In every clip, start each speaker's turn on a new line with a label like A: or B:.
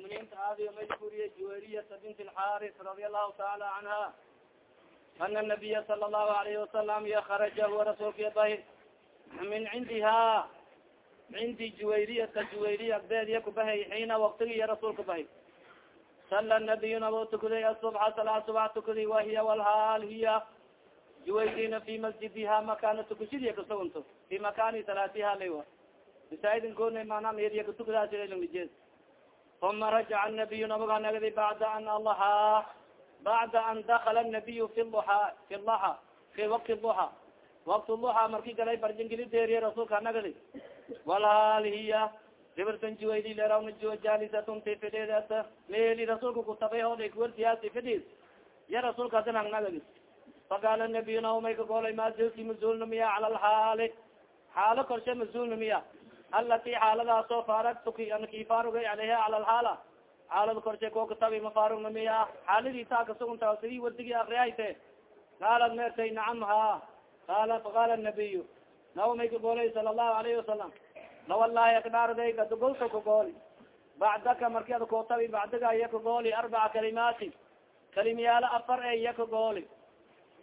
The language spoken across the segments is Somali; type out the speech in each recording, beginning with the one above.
A: muminiinta aadiyo may kuriye juwayriyata bint alxaris radia allahu taala canha ana nabiya sala allahu alayhi wasalam ya kharaja huwa rasuulka bahi min cindiha cindi juwayriyata juwayriya agdeediya kubahay xiina waktigi iya rasuulka bahi sala nabiyu nabo tukaday asubxa salaa subax tukaday wahiya walhaal hiya juwayrina fi masjidiha makana tukashadiya kasagunto fi makani salaatiha laywa masaaidin koona mana meediya katukadaaslanije uma rajaca nabiyu nabaga nagdi bacda an alaha bacda an dakala nabiyu fi luha fi laha fi wakti luha wakti luha marki galay barjingili deeriye rasuulka nagdi walhaal hiya gibirtan juwaydi lerawna jo jalisatun ti fidheedat meeli rasuulka kutabay hooday kuwartiyaasi fidhiis ya rasuulka asinang nagdi faqaala nabiyu naumay kagoolay ma zilti mazulna miya cala alxaali xaalo korshe mazulna miya alati xaaladaasoo faaragtuki an kifaarugay aleyha cala alxaala xaalada korshe koo katabi mafaarugna miya xaaladii taa kasugunta sidii wadigi akriyayte qaalad meertay nacam ha qaala faqaala nabiyu naumay kagoolay sala allahu alayhi wasalam lawalahi akdhaarday kadugolta kagooli bacdaka marki ad kootabi bacdiga iya kagooli arbaca kalimaati kalimyaalo afar e iya kagooli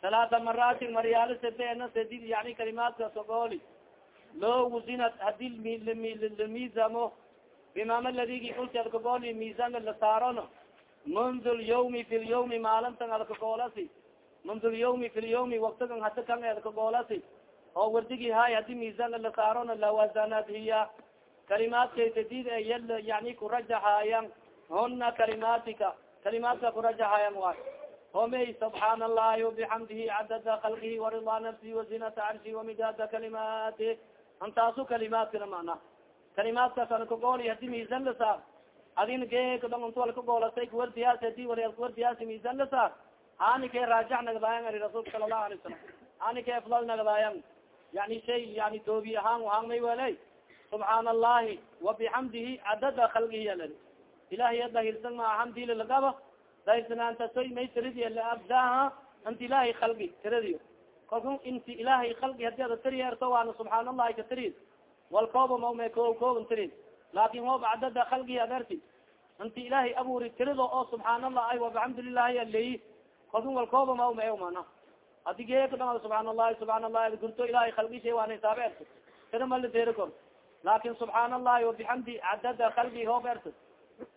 A: talaata maraatin maryaalo sadena sadid yani kalimaadka kagooli loo wuzinat haddii lamiizamo bimama ladigi ulti ad kagooli miisaanka la saarono mundu lyawmi fi lyawmi maalintan ad kagoolasi mundu lyawmi fi lyawmi waktigan hadi kan ad kagoolasi oo wardigi hay haddii miisaanka la saarono lawazanat hiya kalimaadkay e yal yani kurajaxaayan huna kalimaatika kalimaadka kurajaxaayan waay omey subxaan allahi وabixamdihi cadada kalqihi warida nafsi wazinata carshi wamidaada kalimaati antaasu kalimaadka mana kalimaadkaas alkagool hadi misan lasaa adina geekadon untu alkagoolasa kawardiyaas hadi wali alkawardiyaas misan lasaa ani ke raajac nagadaayan ari rasuulka sala allahu alay wasalam ani ke aflal nagadaayan yani shay yani doobi ahaan ahaan may weley subxaana allahi wabixamdihi cadada khalqihi ala ilahay adahirsan maa hamdila lagaba. Dahirsanaan tasoy may tiradiy abdaaha ant ilahi khalqi tiradiyo kalku inti ilahay kalgi haddii ada tiri erto waana subxaan allahi ka tirid wal kooba mame ko kooban tirid laakin hoob cadada kalgi aderti inti ilahay abuuri tirido oo subxaan allah ay wabaxamdulilahi aleyi kalku wal kooba mame mana hadi geekadha subxaan allahi subxaan allahi gurto ilahay kalgisha waana hisaabe erto tira deeri kor laakin subxaan allahi wabixamdi cadada kalgi hoob erto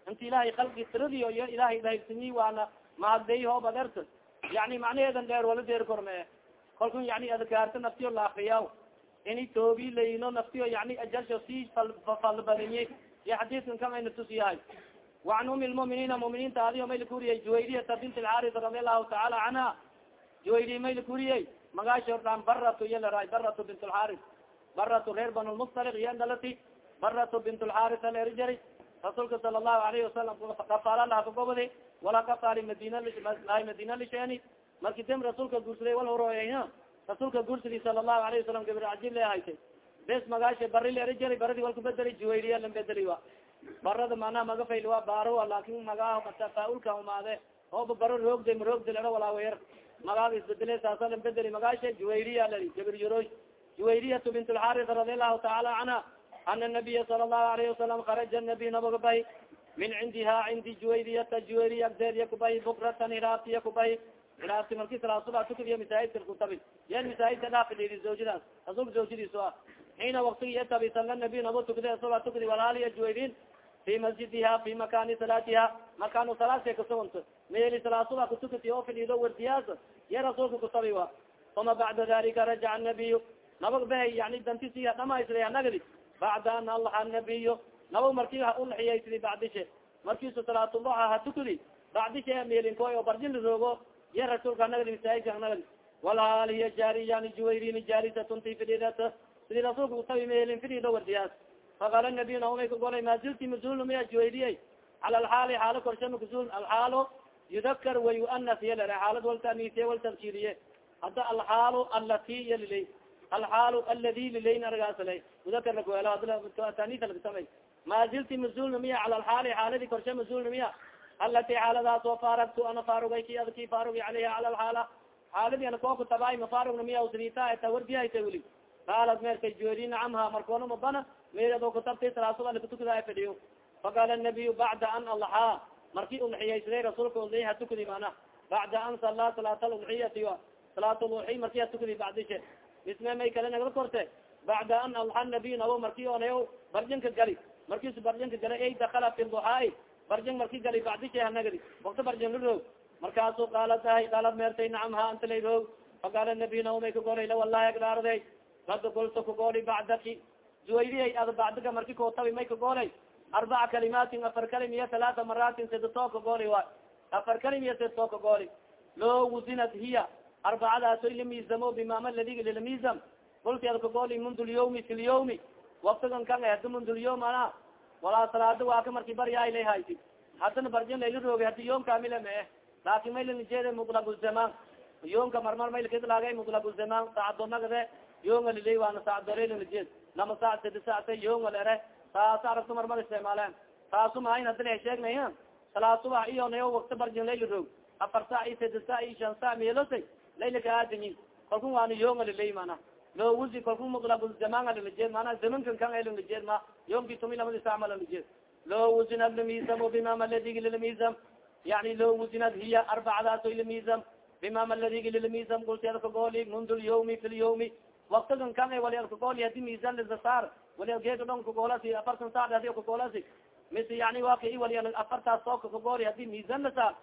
A: inta ilahay kalgi tiradiyo iyo ilahay dahirsimi waana mahadday hoob aderta yani macnaheedan dheer wala deer korme kalkun yani adkaarta naftiyo la akriya ini toobi layno naftiyo yani ajarsho si falbadinye iyo xadiiskan kan ayna tus yahay وan umi lmuminiina muminiinta adiyo may lakuriyey juwayriyata bint alxaris radi allahu taala canha juwayriy may lakuriyey magaasha ordaan baratu iya laraay baratu bint lxaris baratu reer ban lmustaliq iya dhalati baratu bint lxaris alerjari rasuulka sala allahu alayhi wasalam kafaala laha kagobadi wala kafaali madina madina lisheeni marki dem rasuulka guursaday wal horooyay rasuulka guursadi sala allahu alayhi wasalam gabir cajib le haytay. Bes magaasha bari lerijari baradi wal kubedeli juwayriya lan bedeli wa. Barada manaa maga fayl wa baaro laakin magaa tafaaulka umaade ooba baro roogda maroogda lero walaa weer magaaga isbedele saasa lan bedeli magaasha juwayriya lai gabir yoroy juwayriyatu bint lxaris radi allahu taala canha ana nabiya sala allahu alayhi wasalam kharaja nabiy nabaga bahi min cindiha cindi juwayriyata juwayriya agdeediya kubahi bukratan hiraabtiya kubahi hiraabti marki salaasuba tukadiya masaajidka kutabi yan masaajidka dhaafidhidi zawjadaas rasuulka zawjadiis ah. Xiina waktigi yatabi sala nabiy nabo tukada asaba tukadi walaaliya juwayrin fi masjidiha fi makani salaatiha makanu salaadka kasuganta meeli salaasuba kutukati oo fidhido wardiyaas ya rasuulka kutabi wa uma bacda dalika rajaca nabiyu nabag bahay yani dantisiya dhamaysla nagdi bacda an alaxa nabiyo nabag marki ulaxiyaysidi bacdishe. Markiisu salaatulaha hatukudi bacdishe meelinkoy oo barjin roogo ya rasuulka nagdi masaajidka nagdi walhaal hiya jaariyani juwayrini jaarisatun ti fidhidat sidii rasuulka utabi meelin fidhido wardiyaas faqaala nabiy naumay kagolay mazilti mazulna miya juwayriye cala alxaali xaalo korshe makazul alxaalo yudakar wayuanas yalere xaalad waltanise waltabkiriye hadda alxaalo alati yalilay alxaal aladi lilayn argaasla udakar lakueltanisa lakasamay mazilti mazulna miya cala alxaali xaaladi korshe mazulna miya alati xaaladaas oo faaragtu ana faarugay ki ad ki faarugi caleyha cala alxaala xaaladi ana koo kutabay mafaarugna miya usrita ta wardiyayta weli qaalat meerkay jueri nacamha markoona mabana meerado kutabtay salaasada lakatukada fadhiyo faqala nabiy bacda an alaxaa marki udxiyaysaday rasuulka udxiy hatukadi mana bacda an sala salaat ludxiyati salaat ludxi marki hatukadi bacdishe isme may kale nagla korte bacda an alaxa nabiy nabo marki onay barjinka gali markis barjinka gali ay dakala fi duxaai barjin marki gali bacdishe hanagadi wakta barjin la roog. Markaasu qaalat ahay qaalad meertay nacam ha anta lay roog. Faqaala nabiy nabo may kagolay la wallahi agdaarday kad kulta kagoli bacdaki. Zuwaydiyay ad bacdiga marki kootabi may kagolay arbaca kalimaatin afar kalim iyo talaata maraatin sidtoo kagoli wa afar kalim iyo sidtoo kagoli loo wuzinat hiya. Arbacadaaso ilamiisamo bimama ladigi lilamiisam kulti ad kagoli mundu lyawmi fi lyawmi waktigan kan hadi mundu lyawm ana walaa salaada waa ka marki baryaay lay hayti hadana barjin layla roogi hadi yoom kamila ma eh. Laakin maylanijeeda mutlaqzamaan yoomka marmar maylkidlaagay mutlaqzamaan saacadonagade yoonga liley waana saacadorelanajeed lama saac sadi saacta yoonga lere taas aragto marmar isticmaaleen taasu mahayn hadi la sheegnay salaa subax iyo nayo wakti barjin layla roog. Afar saac iyo sadi saac iyo shan saac meelosay layla kaaadanyin kalkun waana yoonga liley mana loo wusi kalkun mutlaqzamaan lalajeed mana zamankan kan elanajeed ma yoomki tumi lamadi sac ma lalajeed loo wusinad lamisam bimama ladigi lilamisam yani loo wusinad hiya arbacadaas lamisam bimama ladigi lilamisam kulti adkagoli mundu lyawmi fi lyawmi waktigan kan wali adkagoli hadi misan lisasaar wali geeka dhon kagolasi afartan sac hadi kagolasi mis yani waki wali afartaas soo kakagoli hadi misan lasaar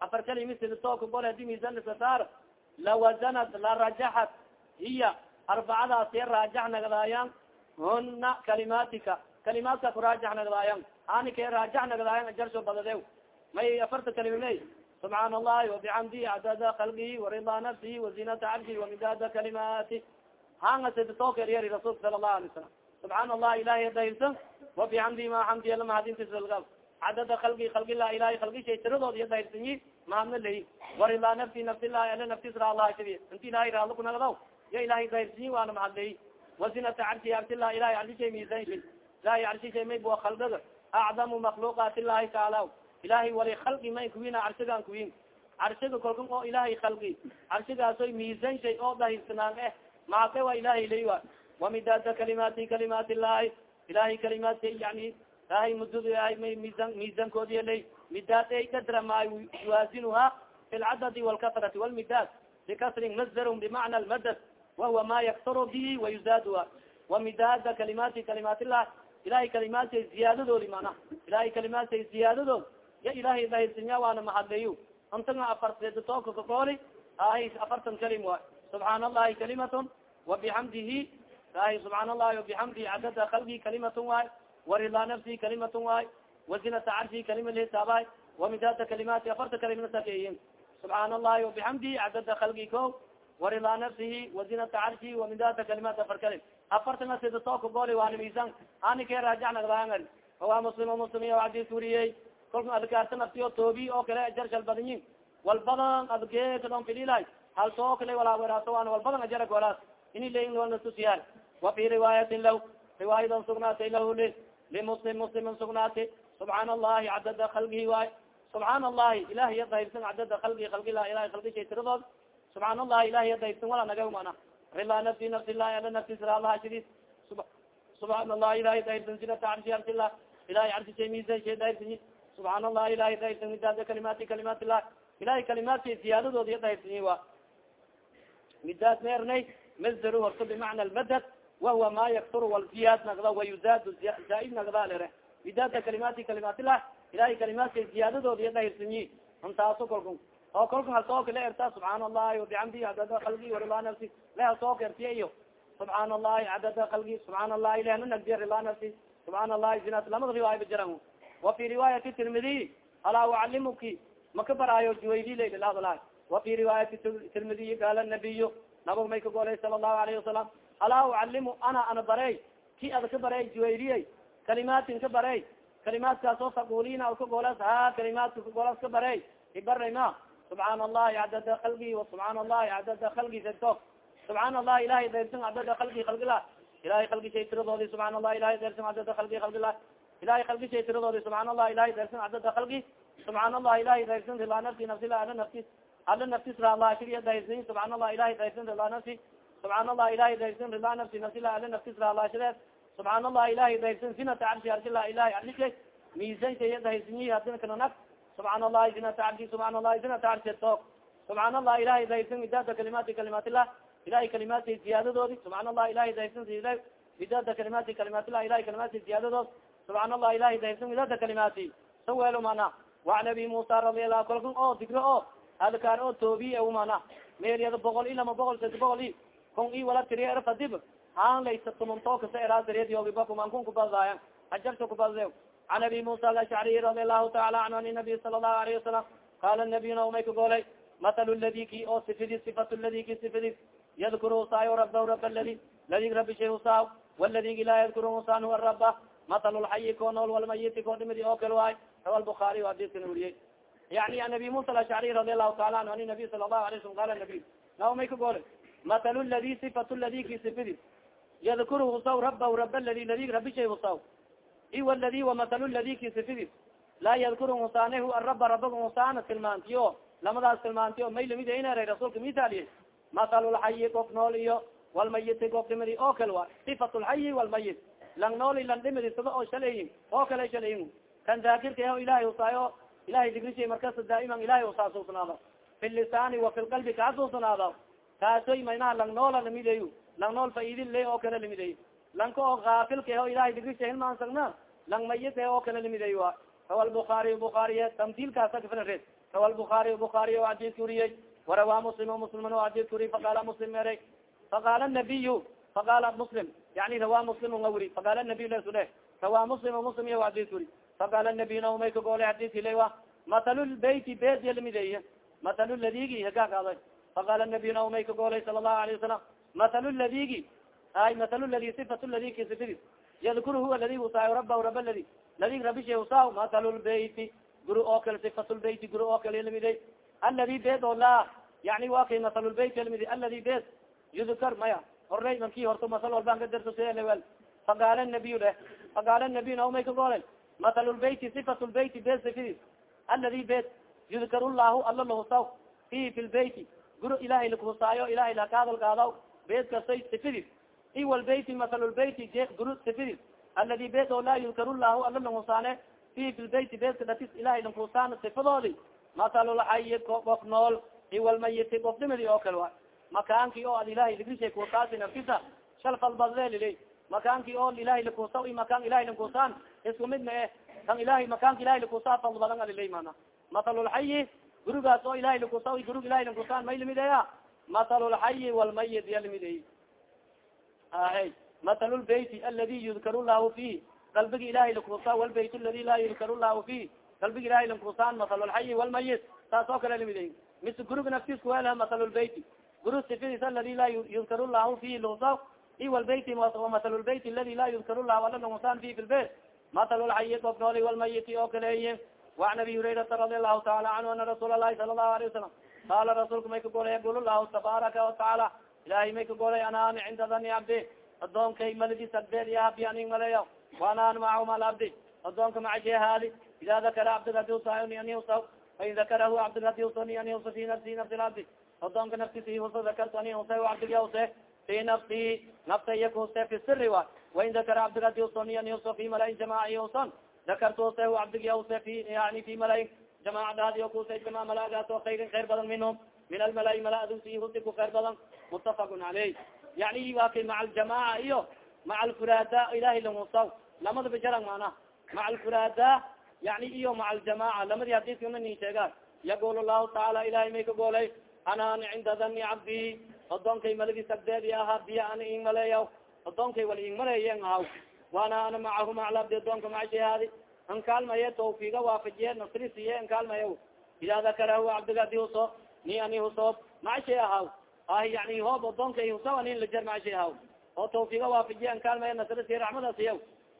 A: afar kali mis soo kagoli hadi misan lisasaar lawazanat la rajaxat hiya arbacadaas ya raajax nagadaayan huna kalimaatika kalimaadka kuraajax nagdaayan ani kee raajax nagdaayan ajarsho badade may afarta kalimale subxaan allahi wabixamdihi cadada kalgihi warida nafsihi wazinata cabdihi wamidada kalimaati hanga sidtookeryeri rasuulka sala allahu alay salam subxaan allah ilahi dahirsan wabixamdihi ma xamdiya lamahadintisga cadada kalgi kalgila ilahi kalgishay tiradood iyo dahirsanyi mahadna lay warida nafsi nafsilahi ala naftis raalaha kadi inti ilahay raalo kunagdaw ya ilahay dahirsanyi waana mahadlay wazinata cabdi abdilah ilahi ardishay misan ilahi arshishay may bua khalgada acdamu makluuqaat illahi taala ilahay wali khalqi may kuwina carshigan kuwin carshiga kolkan oo ilahay khalqi carshigaasoy miisan shay oo dahirsanaan eh maake wa ilahay lay wa wamidaada kalimaati kalimaat illahi ilahay kalimaadka yani ilahay mudud misan miisankoodiya lay midaad ay kadra ma yuwaazinuha fi lcadadi walkasrati walmidaad bikasrin masdarun bimacna lmadad wahuwa ma yakturu bihi wayuzaadha wamidaada kalimaati kalimaatilah ilahay kalimaadkay ziyaadadoodi mana ilahay kalimaadkay ziyaadadood ya ilahay dahirsinya waana mahadleyo intanga afartooka kakooli ahay afartan kalim waay subxaan allahi kalimatun wabixamdihi ahay subxaan allahi wabixamdihi cadada kalgi kalimatun waay warida nafsi kalimatun waay wazinata carshi kalima lihitaabahay wamidaada kalimaati afarta kalimnasakeyin subxaan allahi wabixamdihi cadada kalgi ko warida nafsihi wazinata carshi wamidaada kalimaat afar kalim afartanga sida tooka gooli waana misan ani kee raajac nagdaangan waa muslim muslim adis wariyey kolka adkaarta naftiyo toobi oo kale jarshal badinyin walbadan adgeekadon fililahay hal soo kale walaa weraaso waan walbadan ajarag walaas ini leyin walna tusiyaal wa fi riwaayatin lah riwaayadan sugnaatay lahu li limuslim muslimin sugnaati subxaana allahi cadada kalgihi waay subxaana allahi ilahi ya dahirsan cadada kalgi kalgilah ilahi kalgishay tiradood subxaan allahi ilahi ya dahirsan wala naga mana rila nafsi nafsi lahi ala nafsi siralaha shidis subxaan allahi ilahi dahirsan sinata arshi arsilah ilahi arsishay misan shay dahirsanyi subxaan allah ilahi dahirsan midaada kalimaati kalimaat illah ilahay kalimaadkay ziyaadadood iya dahirsanyi wa. Midaad meernay masdaru horto bimacna almadad wahuwa ma yakturu walziyaad nagda wayuzaad zaaid nagda lere midaada kalimaati kalimaatilah ilahay kalimaadkay ziyaadadood iya dahirsanyi intaaso kolku oo kolka hasooka la erta subxaan allahi wabixamdihi cadada kalgi warila nafsi. Le hasooka ertiya iyo subxaan allahi cadada kalgi subxaan allahi lehna nagdiya rila nafsi. Subxaan allahi zinat lamada riwaaya jiran. Wa fi riwaayati tirmidiy alaa ucalimuki maka baraayo juwaydi laylahadla wa fi riwaayati tirmidiy qaala nabiyu nabag may ka golay sala allahu alayhi wasalam alaa ucalimu ana ana barey ki ada ka barey juwaydiyay kalimaatin ka barey kalimaadkaas oo taqulina ka golas ha kalimaadka kagolas ka barey ibarayma subxaan allahi cadada kalgi wasubxaan allahi cadada kalgi sito subxaan allahi ilahay deyrsan cadada kalgi kalgila ilahay kalgishay tiradoodi subxaan allah ilahay deyrsan cadada kalgi kalgila ilahay kalgishay tiradoodi subxaan allah ilahay deyrsan cadada kalgi subxaan allah ilahay deyrsan rila nafsi nafsila ala naftis ala naftis raalashiriya dayrsan subxaan allah ilahay deyrsan rila nafsi. Subxaan allah ilahay deyrsan rila nafsi nafsila ala naftis raalaashireed subxaan allah ilahay deyrsan sinata carshi arshila ilahay arlishay miisanka iya dahaysinyi hadina kananak subxaan allahi zinata cabdi subxaan allahi zinata cabdi toog subxaan allah ilahay dahaysan midaada kalimaati kalimaatilah ilahay kalimaati ziyaadadoodi subxaan allah ilahay dahaysan midaada kalimaati kalimaatilah ilahay kalimaati ziyaadadood subxaan allah ilahay dahaysan midaada kalimaati sa weelo mana? Waan abi musa radialahu kalkan oo digro oo adkaar oo toobiye mana? Meeryada boqol i lama boqol sadi boqol i. Kon i wala tiriya erfadib haan laysa tumantookasa eraasariyadyogibakumankun kubadaayan hajarta kubadde an abi musa alashcariy radi allahu taala anhu an nabiy sala allahu alayhi wasalam qala nabiyuna umay ka golay mathalu ladi ki oo sifidi sifat ladi ki sifidi yadkuru husaayo rabah rab ladi ladig rabi shay husaa waladigi laa yadkuru husaan huwa raba mathalu lxayi ko nool walmayiti ko dhimidi oo kale waay rawa lbukaariy hadiskana weriyey yani an abi musa alashcariy radi allahu taala anhu an nabiy sala allahu alayh wasalam qala nabiy na umay ka golay mathalu ladi sifat ladi ki sifidi yadkuru husaw rabah rab ladi ladig rabi shay husaw iwa ladi wamathalu ladi ki sifidi laa yadkuru husaane hu araba rabag husaana tilmaantiyo lamadaas tilmaantiyo may la mid inara rasuulka mitaliye mathalulxayi qof nool iyo walmayiti qof dhimidi oo kale wa sifat lxayi walmayit lang nooli lang dhimidi sida oo shalayin oo kale shalayin kan daakirka yaho ilahay husaayo ilahay digrishay markasa daa'iman ilahay usaasuusnaado fi lisaani wa fi lqalbi kaxasuusnaado kaasoy maynaha lang noola lamideyo lang nool faidin le oo kale lamideyo lanka oo kaafilka yaho ilahay digrishay hilmaansagna lang mayit oo kale lamideyo wa rawa lbukaariy bukaariye tamtiilkaasa kafilare rawa lbukaariy bukaariy o adidka uriyey warawa muslim musliman o adidka uriy faqala muslim eray faqala nabiyu faqala muslim yani rawa muslim nga wuri faqala nabiy lesule rawa muslim muslim iya adidka uri faqala nabiyna umay kagoolay adidki lewa mathalulbeyti bet yalmideeye mathalu ladigi hagagaaday faqala nabiyna umay kagoolay sala allahu alayه wasalam mathalu ladigi ay mathalu ladi sifat ladiki sifidi yadkuru huwa ladi usaayo raba raba ladi ladig rabisha usaa mathalulbeyti guri oo kale sifatlbeyti guri oo kale lamide aladi bet oo la yani wa kay mathalulbeyt lamide aladi bet yudkar maya horey marki horto masal walbaan ka darto selewel faqaala nabiy leh faqaala nabiy naumay ka goolay mathalulbeyti sifatlbeyti bet sifidi aladi bet yudkar llahu alla lahusaw fi fi lbeyti guri ilahay lakuhusaayo ilahay lakahadal qaadaw bet kastay sifidi iwalbeyti mathalulbeyti guri sifidi aladi bet oo laa yudkar llahu alla lahusaane fi fi lbeyti betka datis ilahay lankusaan sifadoodi mathalulxayi qof nool iwalmayiti qof dhimidi oo kale wa makaanki oo ad ilahay ligrishay kusaasi nafkisa shal falbadlelile makaanki oo ilahay lakusa i makaan ilahay lankusaan isku mid ma eh kan ilahay makaanka ilahay lakusaa fal badan alilay mana mathalulxayi gurigaas oo ilahay lakusa gurig ilahay lankusaan may limideya mathalulxayi walmayit ya limidey ahe matal bayt aladi yudkar llahu fi qalbiga ilahay lakuusa walbayt aladi laa yudkar llahu fi qalbiga ilahay lankuusaan matalxayi walmayit saas oo kale la mid mise guruga naftiisku wel matalbayt gurug sifadiis aladi laa yudkar llahu fi luusa i walbayt matalbayt aladi laa yudkar llahu ala lankuusaan fi fi lbeyt matalxayi of nooli walmayiti oo kaleeye waan abi hurayrata radi allahu taala canhu ana rasuul alahi sala allahu alaه wasalam qaala rasuulka may ka golay yaqul llahu tabaaraka watacaala ilahay may ka golay anaan cinda dani cabdi adoonkay maladis agdeed iyo habi aning maleeya waanaan macahu mal abdi. Adoonka macashee haali. Ida dakara cabdig hadi usaani ani fain dakarahu cabdig hadi usani ani usa fi nafsi nafsi labdi adoonka naftisi usa dakartu ani usa cabdig usa fi nafsi nafta iya kuuse fi siri wa. Wain dakara cabdig hadi usani ani usa malain jamaaci usan. Dakartu use cabdig use fi yani fi malain jamacadaadi o kuse jama malagaas oo khayrin khayr badan minhum min almalai maladusi hudi ku khayr badan mutafaqun caleyh yani wa kay maca aljamaca iyo maca alfurada ilahay langusaw lamada bajarang mana maca alfurada yani iyo maca aljamaca lamadi hadiskana nin sheegaan yaqul lahu tacaala ilahay may ka goolay anaan cinda dani cabdi odoonkay malagis agdeedi aha biya ana ing maleeya odoonkay wal ing ahaw waana ana macahu maclabdi adoonka macashahaadi an kaalmaye tawfiiga waafajiye nasri siye an kaalmaye ida dakarahu cabdiga adi huso ni ani husoob macashay ahaw ah yani hoob adoonka huso anin lajar macashay ahaw oo tawfiiga waafajiye an kaalmaye nasri siye raxmada siya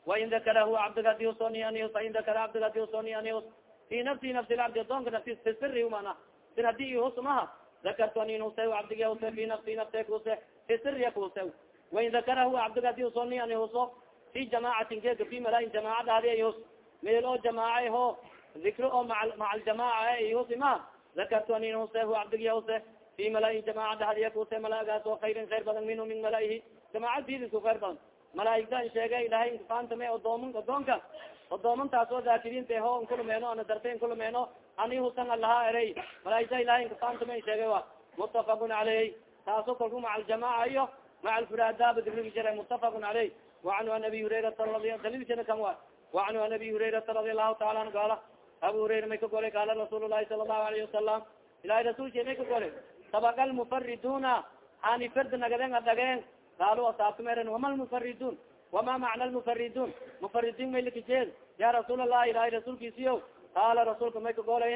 A: wain dakarahu cabdiga adi huso ni ani hus in dakara cabdiga adi huso ni ani hus fi nafsi nafsi lcabdi adoonka naftis fi siri mana. Sir haddii ihus maha. Dakartu anin huse cabdiga huse fi nafsi nafse kuse fi siriya kuse wain dakarahu cabdiga adi huso ni ani huso fi jamaacatin geeka fi malaayin jamaacadaadi ayhus meel oo jamaaca ho dikro oo maca aljamaaca ihus ima dakartu anin huse hu cabdigiya huse fi malaayin jamaacada hadiya kuse malaagaas oo khayrin khayr badan minhu min malaayihi jamaacad bidisku khayr badan. Malaaigda sheega ilahay inkafaantame odooman odoonka odoomantaas oo daakiriinta ho n kulumeeno ana darte n kulumeeno ani husan alahaa erey malaaisa ilahay nkasaantuma sheegay wa mutafaqun caleyh taaso kalku maca aljamaca iyo maca alfuraadaaba digrigi jira mutafaqun caleyh wacanhu an abi hurairata dalilsina kan wa wacanhu an abi hurairata radi allahu taala anhu gaala abu hurayra may ka golay qaala rasuul lahi sala allahu alayhi wasalam ilahay rasulki may ka golay sabaqa almufariduna hani ferd nagaden adhageen qaalu asaabtumeren wama lmufaridun wama macna lmufaridun mufaridin may lakajeed ya rasuul allah ilahay rasuulkiisiyo qaala rasuulka may ka golay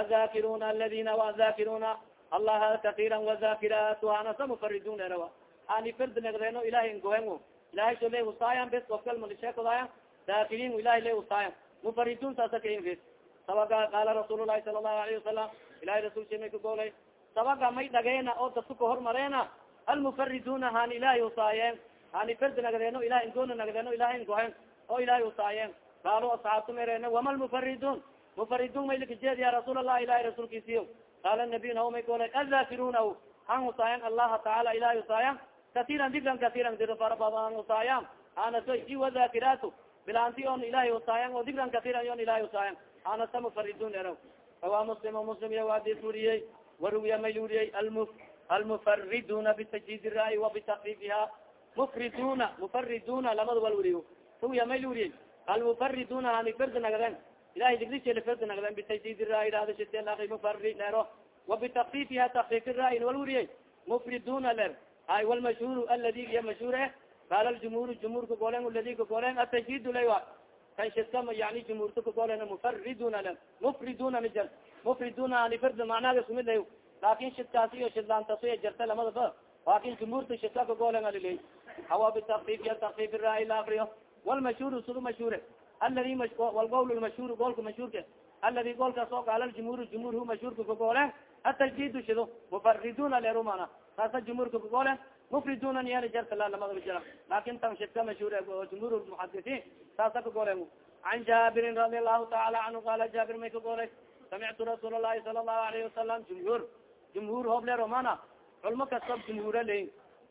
A: azakiruna aladina waazakiruna allaha katira wazakiraat hanasa mufaridun erawa hani ferd nagdeeno ilahay ngohen ilahay so le usaayan bes ofkal malisheekodaayan daakiriin ilahay le usaayan mufaridun saasa kainfis sabaga qaala rasuul lahi sala allahu alayhi wasalam ilahay rasulki may ka golay sabaga may dhageena oo dadku kahormareena almufariduna han ilahay usaayeen hani ferd nagdeeno ilahay ingoona nagdeeno ilahay ngohen oo ilahay usaayeen qaalo asxaabtu merene wama lmufaridun mufaridun may lakajeed ya rasuul allah ilahay rasuulkiisiyo qaala nabiy naho may golay azakiruna han usaayan allaha tacaala ilahay usaayan katiran dikran katiran dir farabadan usaayan anaso i wadakiraatu bilaanti on ilahay usaayan oo dikran katiran yon ilahay usaayan anasa mufaridun eraw rawa muslim muslim iya adis wuriyey waruwiya may wuriyey almufariduna bitajdid rai wa bitakfifiha mufriduna mufariduna lamada wal wuriyo ruwiya may wuriyey almufariduna hani firdi nagden ilahay digrisel firdi nagden bitajdid rai radashitelaaki mufari lero wa bitakfifiha takfifi rai wal wuriyey. Mufriduna ler ay walmashhur aladi iya mashhur e ljumhur jumhur kagolen ladi kagolen atajdid laywa kan shidka yani jumhurta kagolen mufariduna le mufriduna mijar mufriduna ani firdi macnaga sumid lay laakin shidkaasi iyo shidlaantaso jarta lamadaba laakin jumhurta shidka kagolen aliley hawa bitakfif ya takfif raa la akriyo walmashhur sudu mashhure aladi walgowl lmashhur goolka mashhuurka aladi goolkaas oo qaala ljumhur jumhur hu mashhuurka kagolen atajdidu shido mufariduna lerumana taasa jumhuurka kagolen mufriduna niyana jarta la lamadaba jira laakin tan shidka mashhuur jumhur muxadisiin taasa kagolen can jaabirin radi allahu taala canhu qaala jaabir may kagolay samictu rasuul lahi sala allahu alayhi wasalam jumhuur hooble romana culmo kastob jumhuura leyin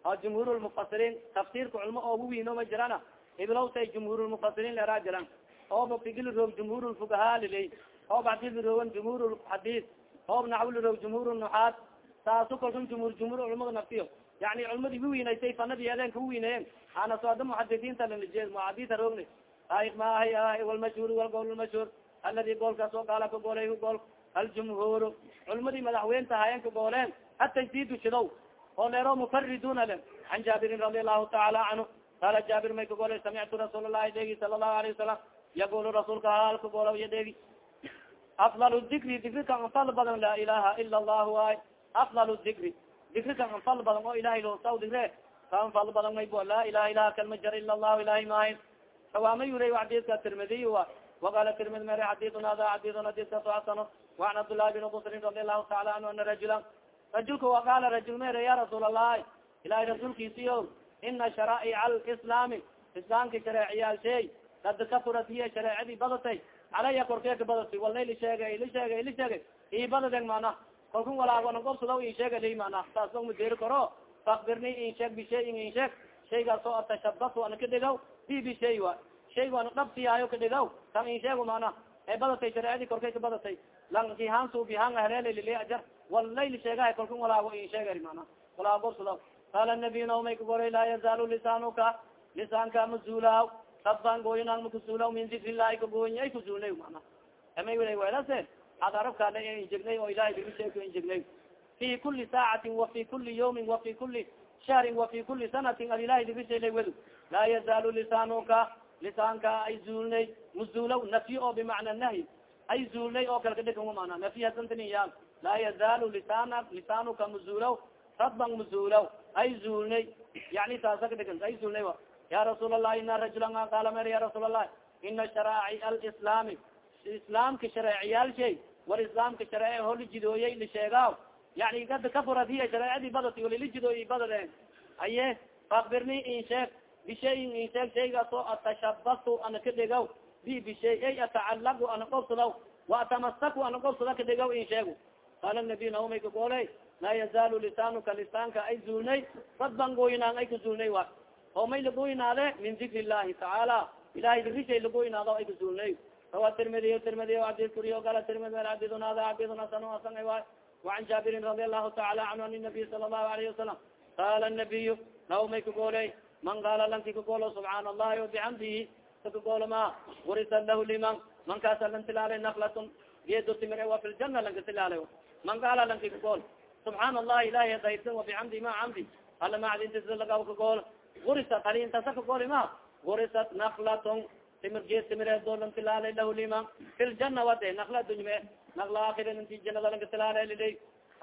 A: o jumhuur lmufasiriin tafsiirka culmo oogu wiino ma jirana iblowtay jumhuur lmufasiriin leeraa jiran ooba figil roog jumhuur lfugahaa liley oob hadid roogan jumhuur xadiis oob naxwli roog jumhuur nuxaad saasu kalkun jumhuur jumhuur culmada naftiyo yani culmadii gu wiinaysay fanadii adeen ka wiinayeen ana soada muxadisiinta lanije muxadisa roogni mahay walmashhuur walgowl lmashhuur aladi goolkaas oo gaala ka goolay gool aljumhuur culmadii madaxweynta hayen ka gooleen atajdid shidow oo leero mufariduna le can jaabirin radi allahu taala canhu qaala jaabir may ka goolay samictu rasuul lahi degi sala allahu alayhi wasalam yaqul rasuulka haal ka goolaw iyo degi afdal dikri dikri kan anfal badan laa ilaha ila allahu ay. Afdal dikri dikrikan anfal badan oo ilahay loosaw digre ka anfal badan aybu laa ilaha ilaha kalma jar ila llahu ilahay maahin sawaama yulay xadiidka tirmidiy wa waqala tirmid mere xadiidun hada xadiidun hadiskaso xasano waan cabdllahi bin busrin radi allahu taala anhu ana rajula rajulka waqaala rajul mere ya rasuul allahi ilahay rasuulkiisi o ina sharaa'ica lislaami islaamka shareeciyaalsheey kad kafurat hiya shareecadii badatay calaya korkeeka badata walna sheegay ili sheegay ili sheegay i badadeg mana kalkun walaagonan gobsadaw in sheega li mana saas ma deeri karo. Fakbirni in sheeg bishayin in sheeg. Shaygaas oo atashabasu ana ka dhigaw bi bishay wa shaygu ana dhabsiyaayo ka dhigaw kan in sheego mana ee badatay shareecadii korkay ka badatay. Lankihansu bihaan haleelali ajar. Walayli sheegahay kalkun walaago in sheegay mana walaago gobsadaw qaala nabiy naomay kagoray laa yazaalu lisaanuka. Lisaanka mazuulaaw rabban gooyinaan makasuulaw min dikri ilahi kagooyin ay kusuulnay mana amay wala welase ad arabkaana injegnay oo ilahay digisheeko injegnay fi kuli saacatin wa fi kuli yawmin wa fi kuli shahrin wa fi kuli sanatin ad ilahay digisheelay wadu laa yazaalu lisaanuka lisaanka ay zuulnay mazuulaw nafyi oo bimacna nahyi ay zuulnay oo kala kadhikan mana nafyi hasantaniyaan laa yazaalu lisana lisaanuka mazuulaw rabban mazuulaw ay zuulnay. Yani taasa kadhigan ay zuulnay wa. Ya rasuul allahi ina rajula qaala mer ya rasuul allahi ina sharaaci alislaami. Islaamka shareeciyaal shay war islaamka shareece holi jidooyey lisheegaaw yani kada kafurat hiya shareecadii badati walili jidooy badade aye fakbirni in sheeg bishayin in sheeg shaygaas oo atashabasu ana ka dhigaw bi bishay ay atacalagu ana wa atamasaku ana dhigaw in sheego qaala nabiy naumay kagooley laa yazaalu lisaanuka lisaanka ay zuulnay. Radban gooyinaan ay ka zuulnay wa oo may lagoynaade min dikri illahi tacaala ilahay dirishay lagoynaado ay kasulnay rawa tirmidiy tirmidiy adis kuriyo gala tirmidi adidunada adidun asan asan waay وعan jaabirin رadi الlahu taعala canhu an النabiy sala الlahu عalyه وasalam qala النabiy naw may kagooley man qaala lanki kagoolo subحaan الlahi وabixamdihi sakagolo ma urisa lah liman man kaasa lan tilaalay naklatn geedo timir wa fi ljana lanka tilaalay man qaala lanki kagool subحaan الlahi ilahi adaysan وabixamdi ma camdi ala macdintislagaw kagool urisat alintasa kagooli ma urisat naklatn timir ge timir doolan tilaalay lah lima fi ljana wade nakla dunyme nakla aakir inti janada lanka tilaalay liday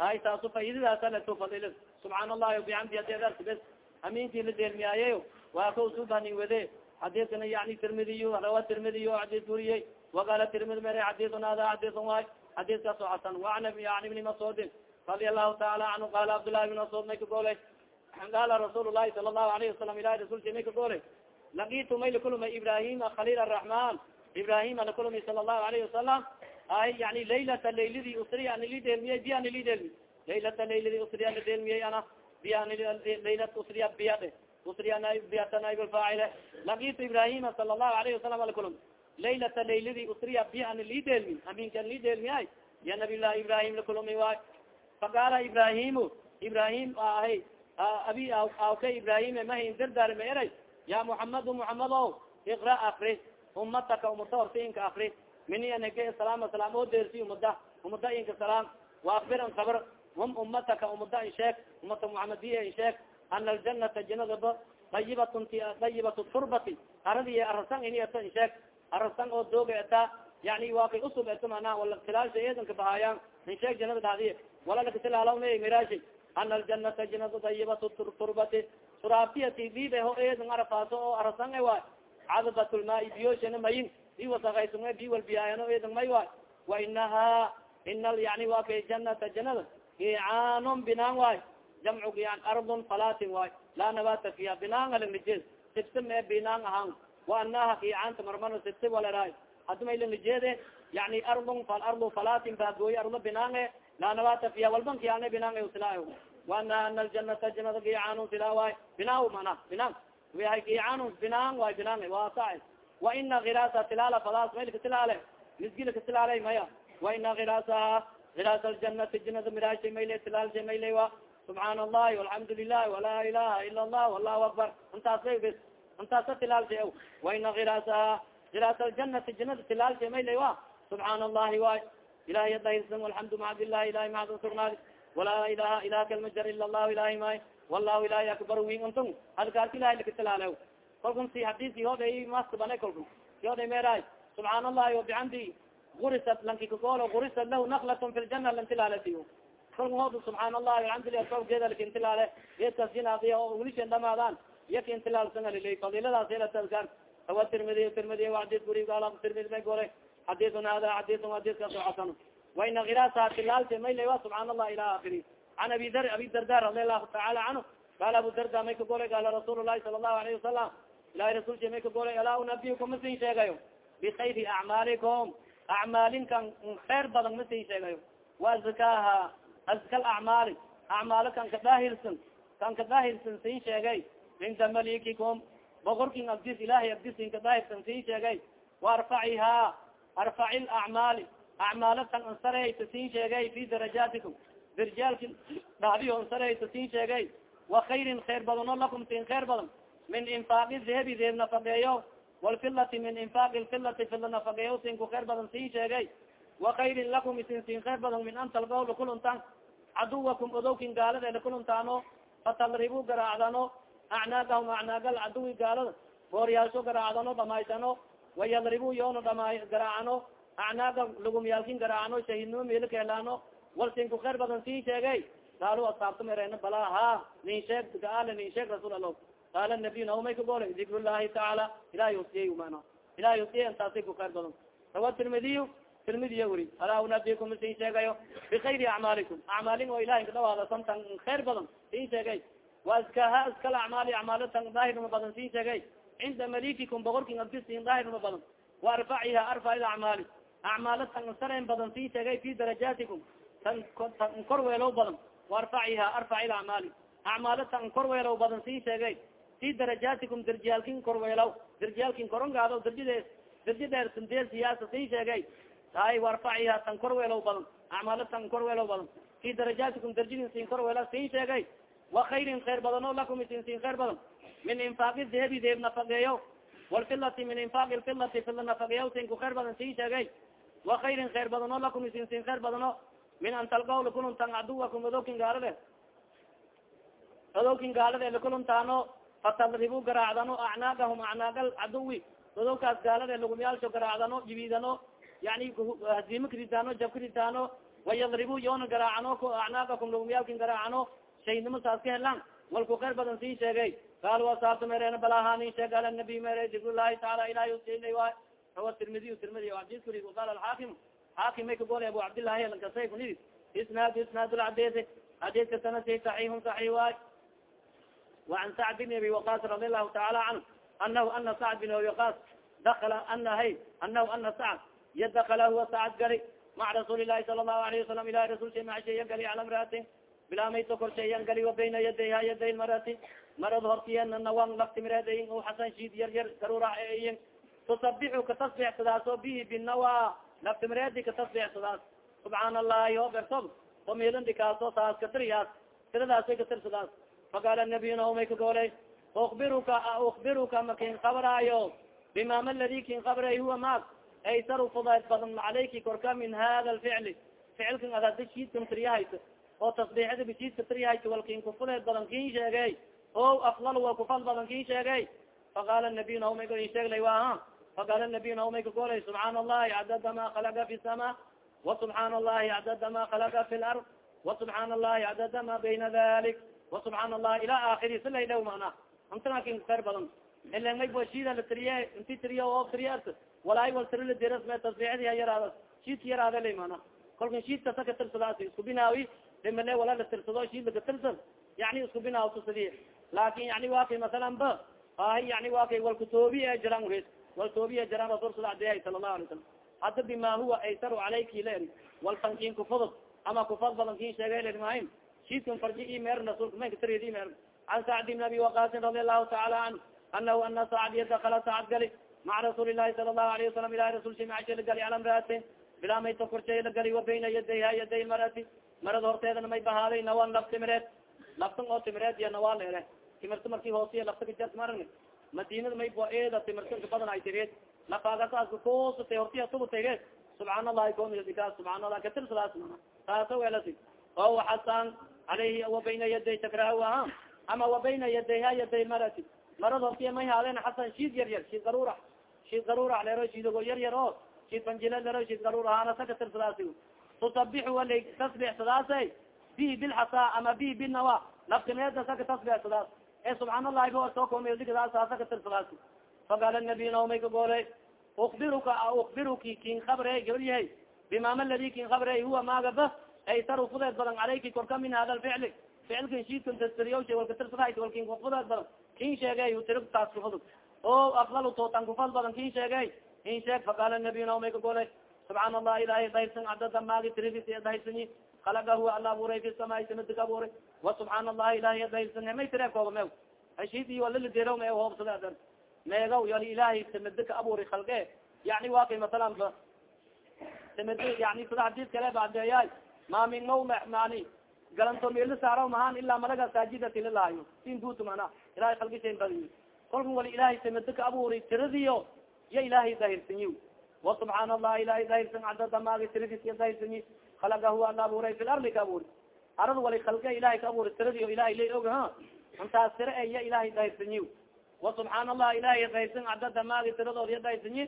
A: hay taasu faidadaasa lato fadil subxaan allahi biamdi hadeedaas bes aminki la deelmiyaaye waa ka usubani wede xadiiskana yani tirmidiy rawa tirmidiy xadiis wuriyey waqala tirmid mere xadiisun hada xadiisun waay xadiiskaas oo xasan waan yani ibni mascuudin radia allahu taala canhu qala cabdullahi ibn mascuud may ka goolay qaala rasuul lahi sala allahu alayhi wasalam ilahi rasulki may ka goolay lakitu may lakulumay ibrahima khaliil araxman ibrahima lakulumay sala allahu alayhi wasalam ay yani laylata laylidii usriya anili deelmiyey biya anili deelmi laylata laylidii usriya na deelmiyey ana. Biya laylat usriya biyade usriyanbiyatanaybfaacile lakitu ibrahima sala allahu alayhi wasalam alakulum laylata layladi usriya biya an li deelmi aminkan li deelmiay ya nabiy llahi ibrahim lakulumi waay faqaala ibrahimu. Ibrahim ahay abi awka ibrahim mahin dardaar ma eray ya muxamadu muxamado ikra akri umataka umata horta inka akri mini anage salaam salaam oo deersi umada umada inka salaam wa akbir an kabar hum umataka umada in sheeg umata muxamadiya in sheeg ana aljanata janadaba dayibatn dayibat turbati aradi arasan iniata in sheeg arasan oo dooga etaa yani waa kay usub eto mana wala tilaasha eedanka bahaayan in sheeg janada dhadiye wala lakatilaalawna miraashi ana aljanata janada dayibat turbati suraabtiyati dibe ho eedan arafaaso oo arasan waay cadabatulmaai biyoshana mayin bi wasakaysunga bi walbiyaayano eedan may waay wa inaha ina yani waa kay janata janada gicaanun binaan waay jamcu gian ardun falatin waay laa nabata fiha binaan alingnijeed sibsi mee binaan ahaan wa anaha gicaanta marmar sibsi waleraay hadi may lingnijeede yani ardun ardu falatin baagooye ardo binaan e laa nabata fiha walban kiane binaan e sila wa anaha ana aljanata janada gicaanun sila waay binaa mana binaan wahay gicaanun binaan waay binaan waa sa wa ina kirasa tilaala falaas maylka tilaale misgilka tilaale maya wa ina kiraasaha kiras aljanati janada miraasha mayle tilaalsha mayle wa subxaan allahi alxamdu lilah wala ilaha ila allah allahu akbar intaasa bs intaasa tilaalsha waina kiraasaha kiras aljanati janada tilaalsha mayle wa subxaan allahi waay ilahay adahirsan alxamdu macadillahi ilahay macad sugnaadi walaa ilaha ilaha kalmajar ila allahu ilahay may wallahu ilahay akbar win untun adkaarka ilahay lakatilaale kalkun si hadisi hoda maskabane kalkun si hoda meeraay subxaan allahi wabixamdi gurisat lanki kagoolo gurisat lahu naklatn fi ljana lantilaalati kalku hooda subxaan allahi alxamdulilah kol geeda lakintilaale geedkaas jinaadiya oo wilishan dhamaadaan iya kintilaalsan alilay fadiladaas elatadkar awa tirmidiy tirmidiy adis guri gaala tirmidi may gole xadisun hada xadisun hadiskaas xasan waina kirasa tilaalsa mayle wa subxaan allah ila akiri can abi dar abi darda radi allahu taala canhu qaala abu darda may ka golay qaala rasuul lahi sala allahu alayhi wasalam ilahi rasulki may ka golay alaa unabiukum masin sheegayo bikayri acmaalikum acmaalinkan khayr badan masin sheegayo waazkaaha azka acmaali acmaalo kan kadahirsan kan kadahirsan sin sheegay cinda malikikum boqorkin abdis ilahay abdisin kadahirsan sin sheegay waarfaciha arfaci lacmaali acmaalo kan ansareyta sin sheegay fi darajaatikum darjaalki dhadiyo ansareyta sin sheegay wa khayrin khayr badano lakum sin khayr badan min infaaqi dehebi deeb nafaqeeyo walfilati min infaaqi lfilati fila nafaqeeyo sin ku khayr badan sin sheegay wa khayrin lakum isin sin khayr badan min an talgaw lakuluntan caduwakum odowkin gaalada lakuluntaano fatalribu garaacdano acnaagahum acnaagal caduwi gaalada booryaasho garaacdano dhamaysano wayadribu yoona dhama garaacano acnaaga lugumyaalkin garaacano shahidnimo meelakaelaano wal sin ku khayr badan sii sheegay gaalu asaabta mereen bala ha nin sheeg gaale nin sheeg rasuul alo qaala nabiy naumay ka goolay dikr llahi tacaala ilahay usiyay mana ilahay usiyay intaasay ku khayr badan rawa tirmidiy tirmidiya wuri alaa unabikum sin sheegayo bikayri acmaalikum acmaalin oo ilahay kadhawaada santan khayr badan sin sheegay wa askaha askal acmaali acmaalatan daahirnima badan sin sheegay cinda malikikum boqorkin abdisin daahirnima badan wa arfaciha arfac acmaali acmaalatan saren badan sin sheegay fi darajaatikum tan tan kor weelow badan waarfaciha arfac acmaali acmaalatan kor weelow badan sin sheegay fi darajaatikum darjiyaalkin korweelaw darjiyaalkin korongaado darjade darja dheersandeer siyaasa sin sheegay ay warfaciha tan korweelow badan acmaalo tan korweelow badan fi darajaatikum darjadin sin korweela sin sheegay wa khayrin khayr badan o lakum isin sin khayr badan min infaaqi dehebi deeb nafageeyo walfilati min infaaqi lfilati fila nafageeyo sin ku badan sin sheegay. Wa khayrin khayr badan o lakum isin sin khayr badan o. Min an talgaw lakuluntan caduwakum adowkin gaalade. Adowkin gaalade lakuluntaano fatadribu garaacdano acnaagahum acnaagal caduwi dadowkaas gaalade lagumyaalsho garaacdano jibiidano yani hadima karidaano jab karidaano wayadribu yoona garaacano acnaagakum lagumyaalkin garaacano shaynimo saas ka helaan. Walku khayr badan sii sheegay qaal wasaabta mereen balahani sheeg ala nabi mere dikrulahi taala ilahi usiilay waay rawa tirmidiy tirmidi adis kuri qal alxaakim xaakim may kagolay abu cabdillahi lankasay kunidi isnaad isnaad lcadesi xadiska sanasi saxiixun saxiix waay وعن سعد بن abi وقاص رضي الlahu taعala canه anahu ana sacd بن abi وقاص dakla ana hay anahu ana sacd yadakla huwa sacd gali maca rasuuli الlahi sala الlahu عlaه وasalam ilahi rasulsha macasheya gali cala mraatin bilamayto korsheeyan gali wa bayna yadayha yaday marati marad hortiyana nawang laftimreedayin u xasan shiid yar yar garurain tusabixu katasbixsadaaso bihi binawa laftimreedi katasbixsadaas subxaan allahi o bertob o milindikaaso taas katiriyaas tiradaasay katirsadaas faqaala nabiy naomay kagoolay ukbiruka ukbiruka makin kabraayo bimama ladi kin kabray huwa maag aysaru fudayd badan calayki korka min hada lficli ficilkan adada shiidkan tiriyahaysa oo tasbiixada bisiidka tiriyahaysa walkin kufudeed badan kin sheegay o aflal wa kufal badan kin sheegay faqaala nabiy naomay in sheeglay waa faqaala nabiy naomay kagoolay subxaana allahi cadada ma khalaqa fi sama وasubحaan الlahi cadada ma khalaqa fi lard وasubحaan الlahi cadada ma bayna dalik وasubحaan الlahi ila akiri silaydaw mana antanakin kar badan ilamay shida la tiriye inti tiriya o tiriya walaay wal tiri la diras me tasbixdi ha yaraada shiidka yaraada lay mana kolkan shiidka saka tirsadaas isku binaawi dimale wala la tirsado shiid laga tirsad yani isku binaaw tusadi laakin yani wa kay masalan ba ay yani wa kay walkutoobiye jiraan res waltoobiye jiraan rasulsal adehay sala lahu alay salam hadda bima huwa aysaru calayki la eri walfankin kufudud ama kufad balankin sheegay la mahayn shiidkan farji i meerin rasulka man kasareed i meerin can sacd ibn abi waqaasin radi allahu taala canhu anahu ana sacdiya dakala sacad gali. Maca rasuuli lahi sala allahu alayhi wasalam ilahi rasul si macsha la gali ala mraati bilaa mayta korshay la gali wa bayna yadayha yaday marati marada horteedana may bahaaday nawaan lab timireed labtan oo timireed iyo nawaa timirta marki hoosiya lafta kajar marani madinada may boeeda timirtanka badan ay tireed. Lafaagasaska kusatay hortiya tubutayge subxaan allahi komika subxaan allah katirsadaas taasa welasi o xasan alayhi wa bayna yaday takraha aha ama wa bayna yadayha yaday marati. Marad hortiya may haadeen xasan shiid yar yar shiid garura shiid garura leero shiidogo yar yar o shiid banjila leero shiid garur ahaana sa katirsadaas tusabixu wala tasbixsadaasa bihi bilxasa ama bihi binawa laftimeeda saka tasbixsadaas e subxaan allahi bo soo komdikadaasa sa katirsadaas faqaala nabiy naomay kagoolay ukbiruka ukbiruki kin kabre gabaryahay bimama ladi kin kabre huwa maagaba aysaru fudeed badan calayki korka min hada lficli ficilkan shiidkan tastiriya walkatirsadaa walkin kufudeed badan. Kin sheegay tirig taas kufudug o aflal tootan kufal badan kin sheegay. In sheeg faqaala nabiy naomay kagoolay subxaan allah ilahay dayrsan cadada maagi tiridis dayrsanyi khalaga huwa ala abuuray fi samaai samadig abuuray wa subxaan allahi ilahay dayrsan may tire kooba mew hashid iyo walalideero me hoobsada meegaw yali ilahay samadi ka abuuri khalge yani wa kay masalan ba samadi sida hadis kale badeeyaay ma min maw mani galanto meeli saaraw mahaan ilaa malaga saajidati lilahayo sin duut mana ilahay khalgishan badiy kolka wali ilahay samadi ka abuuri tiradiyo ya ilahay dahirsanyi wa subxaan allah ilahay dahirsan cadada maagi tiradis ya dahirsanyi halagahu ala abuuray fi lardi ka abuuri arad wali khalga ilahay ka abuuri tiradiyo ilahay lay og ha intaas tira eya ilahay dahirsanyi wa subxaan allah ilahay dahirsan cadada maagi tiradood iya dahirsanyi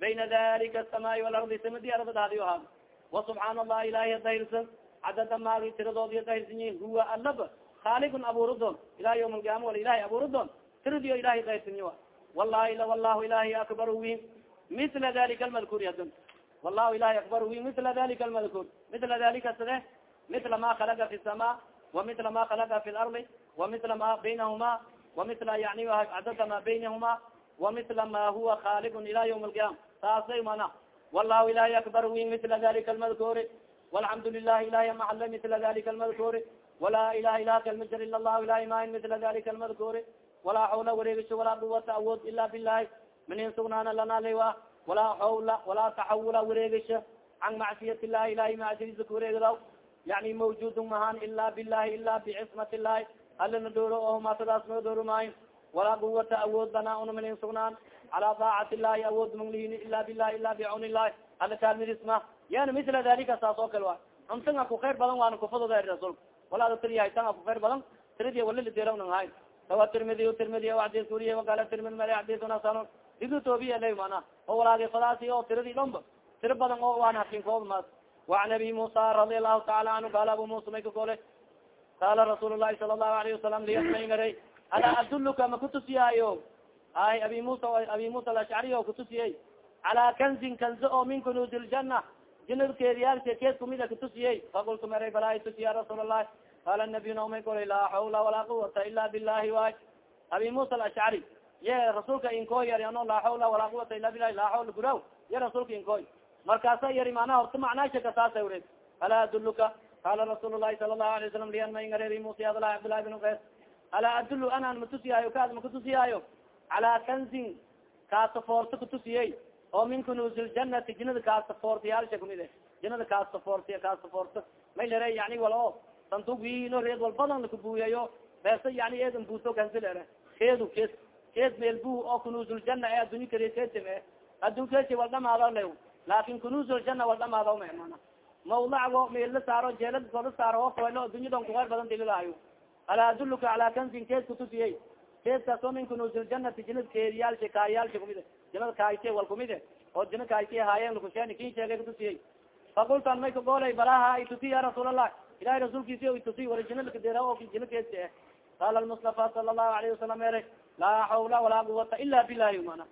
A: bayna dalika asamaai walardi samadi arada daadiyo ahaado wa subxaan allah ilahay dahirsan cadada maagi tiradood iya dahirsanyi huwa alaba khaalikun abuuri doon ilah yawm alqiyaama wala ilahay abuuri doon tiradiyo ilahay dahirsanyi a wallahi la wallahu ilahay akbar win mila dalika almadkuuri adon wallahu ilahi akbar wi mila dalika almalakut mila dalika side mila ma khalaqa fi sama wa mila ma khalaqa fi lardi wa mila ma baynahuma wa mila yani cadada ma baynahuma wa mila huwa khaliqun ila ywm alqiyama saasay mana wallahu ilahi akbar wi mila dalika almadkuri walxamdu lilah ilahi maala mila dalika almadkuri wala ilaha ilah kalmajar ila llahu ilahi mahin mila dalika almadkuri walaa xawla wareegisho walaa quwata awood ila bilahi minin sugnaana lana liwa walaa xawla walaa taxawula wareegisho can macsiyat illahi ilahi macsiyadiisa kawareegdaw yani mawjudun mahaan ila bilahi ila bicismat illahi alana dooro o matadaas noo dooro maayo walaa quwata awood bana una minin sugnaan calaa daacati illahi awood manglihin ila bilahi ila bicawni illahi ala kaalmidisma yani mila dalika saas oo kale wa untanga ku khayr badan waana kufadoda rasulka walaada tiriyahay tanga ku khayr badan tiridi walilidera nang hay sawa tirmidi tirmidi adis kuriye wakala tirmidi male xadisun hasanun isu toobiya ley mana oo walaagifadaasi oo tiradii dhomba tiro badan oo waanasin koob maas. Wacan abi musa radi allahu taala anhu qaala abu musa may ka koole. Qaala rasuul lahi sala allahu alayhi wasalam liasmayngara alaa adulluka ma kutusiyaayo ay abi musa abi musa alashcari o kutusiyey calaa kanzin kanze oo min kunuuzi ljana janadkeediyaalse keed kumida ah kutusiyey fakultu maray balaa itusi ya rasuul allahi qaala nabiy naumay koole laa xawla walaa quwata ila billahi waay. Abi musa alashcari ye rasuulka inkoy yari ano laa xawla walaa quwata ila bilah laa xawla guraw ye rasuulka inkoy markaasa yari mana horta macnaashaka saasa wre alaa aduluka qala rasuul llahi sala lahu alay wasalam lian maingareeri musi adlah cabdillahi bin ukeys alaa adulu anan matusiyaayo kaad makatusiyaayo calaa kanzin kaasafoorta katusiyey oo min kunuusiljanati jinada kaasafoortayaalsha kumid e eh. jinada kaasafoortiy kaasafoorta may lere yani wala o santugiino reed walbadan lakabuuyayo beersa yani eedan buuto kansi lere keedu kes kees meel bu oo kunuuzljana e addunya kare kesim e addun kesi wal dhamaado le laakin kunuuzljana wal dhamaado ma mana. Mawlaco meel la saaro jeelad ko la saaro oo foelo addunyadon kuqayr badan dililaayo alaa aduluka calaa kansin kees kutusiyey keeskaas oo min kunuuzljanati jinad keediyaalsha kaayaalsha kumide. Jinada kaayte wal kumide. Oo jina kaayte haayeen lakusheeni kin sheegay kutusiyey fakultan may kagoolay balaha itusi ya rasuul allah ilahay rasuulkiisi itusi wala jina lakadera oo jina keedsi eh qaala lmustafa sala allahu alayhi wasalam ere laa xawla walaa quwata ila bilahi mana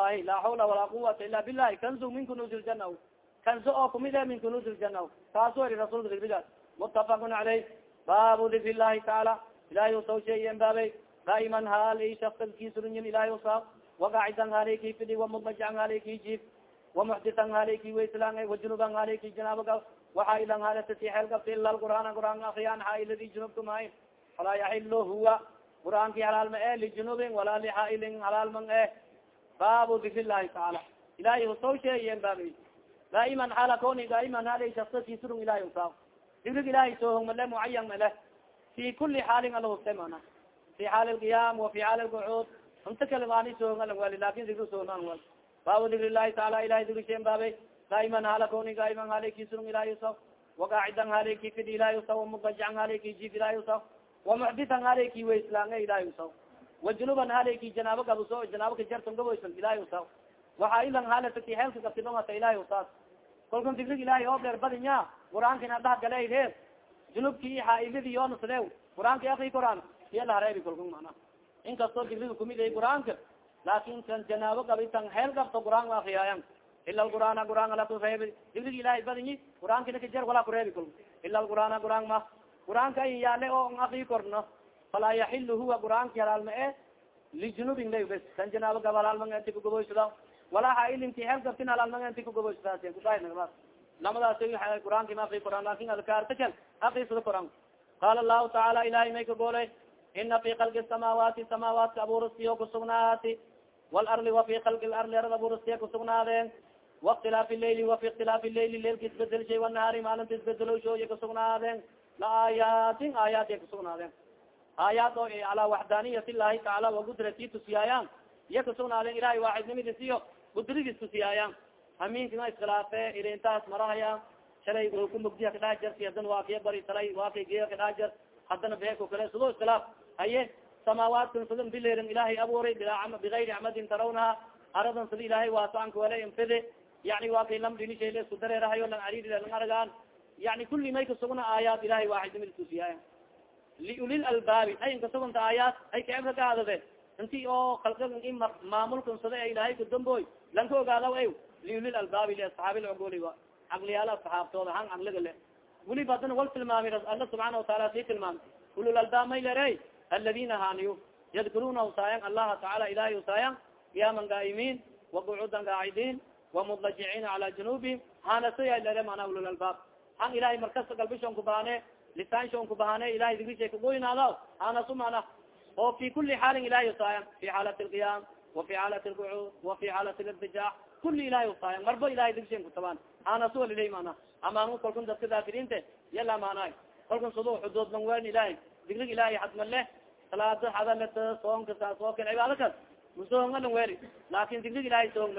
A: ay laa xawla walaa quwata ila bilahi kanzu min kunuuz ljana kanzo oo kumide min kunuuz ljana kaasu eri rasulka digrigaas mutafaqun caleyh baabu dikri llahi tacaala ilahay usaw sheeyen baabay daiman hali shakkisurunyin ilahay usaw wagacidan haliki fidi wamudmajan haliki jif wamuxditan haliki waislang wajunuban haliki janaabga waxailan halatati xeel gabta ila qur'aan qur'aan akriyan xaailadi junubtumaay falaa yaxilo huwa qur'aanki halaal ma e lijunubin walaa lixaailin halaal man e baabu dikri llahi tacaala ilahay usaw sheeyen baabay daiman xaala koni daiman hali shakkisurun ilahay usaw dikrig ilahay soohong male mucayan male fi kuli xaalin ala hubtay mana. Fi xaal lqiyam wa fi xaal lqucuud unta kale maani soohong alan wali laakiin dikri soonan wal baabu dikri llahi taala ilahay dikri sheen baabay daiman hala koni daiman haliki surung ilahay usaw wagaacidan haliki fidi ilahay usaw wamubajacan haliki jif ilahay usaw wamuxditan haliki waislange ilahay usaw wajunuban haliki janaabo gabuso janaabo kajarton gaboysan ilahay usaw waxa ilan halatati heelka gabtidongata ilahay usaas kolkan digrig ilahay oo dheer badinya qur'aanka ina dhaha gale reer junubki xaailadi yoonasade qur'aanka akri koraan iya lahareebi kolkan mana. Inkastoo digriga qur'aanka laakin kan janaabo gabi tan heel gabto qur'aan akriyaayan ila qur'aana qur'aan ala kureebi digrig ilahay badinyi qur'aanka nakajar walaa kureebi kolka ila qur'aana qur'aan ma qur'aanka ay yaale oo n akri korno falaa yaxilu huwa qur'aanki halaalma e lijunubin la bes kan janaabo gab halaalma enti kugaboysada walaa hailinti heel gabtin halaalma enti kugaboysadaas kudaynagbaas lamadaas qur'aanki ma akri koraan laakiin adkaartakal akrisada koraan qaala lahu tacaala ilahay may ka goolay ina fi kalqi samaawaati samaawaadka abuurastiyo kusugnaati walarli wa fi kalqi larli arad abuurastiya kusugnaadeen waiktilaafi leyli wa fi ikhtilaafi leyli leelka isbedelshay wanahaari maalinta isbedelowshooya kusugnaadeen la aayaatin aayaatya kusugnaadeen aayaad oo calaa waxdaaniyat illahi tacaala wagudrati tusiyaayaan iya kusugnaadeen ilahay waaxidnimidisiyo gudridiis tusiyaayaan aminkana iskhilaafe irintaas marahaya. Shalay ku mugdiya kadhaa jarti hadan waa kaya bari talay waa kay geya kadhaa jar haddana beeko kale sudo iskhilaaf haye samaawaatkan sidan bilerin ilaahay abuuray bigayri amadin tarawnaha aradan sida ilaahay waasoanka wala infide yani waa kay lamdhinishayle isku dareerahayo lang ariiri lang aragaan yani kulli may kasugna aayaat ilahay waaxidnimada tusiyaaya liulil albaabi ay inkasuganta aayaat ay kaebra ka hadade inti oo kalqagan i maamulkan sada e ilaahay kudamboy lanka ogaadaw e liulil albaabi liasxaabi lcuguli caqliyaala saxaabtooda han caqliga le weliba hadana wal tilmaamay alla subxaana wataala sii tilmaamay ulul albaab may lere aladina haniyo yadkuruna usaayan allaha tacaala ilahay usaayan qiyaaman gaaimiin waqucuudan gaacidiin wamudlajiciina cala junubihim hanasaya lere mana ulul albaab han ilahay markasta galbishon kubahane lisaanshon kubahane ilahay digrishay kagoynaada hanasu mana oo fi kuli xaalin ilahay usaayan fi xaalati alqiyam wafi xaalati alqucuud wafi xaalati lirtijaac kuli ilahay usaayan marba ilahay digshen kutabaan anasualilay mana amaan kalkun dadka daakiriinte yala maanaay kalkun sudu xuduud lang wen ilahay digrig ilahay hadma leh salaado hadalata soonka saas oo kale cibaado kas musoonga lang weri laakin digrig ilahay soong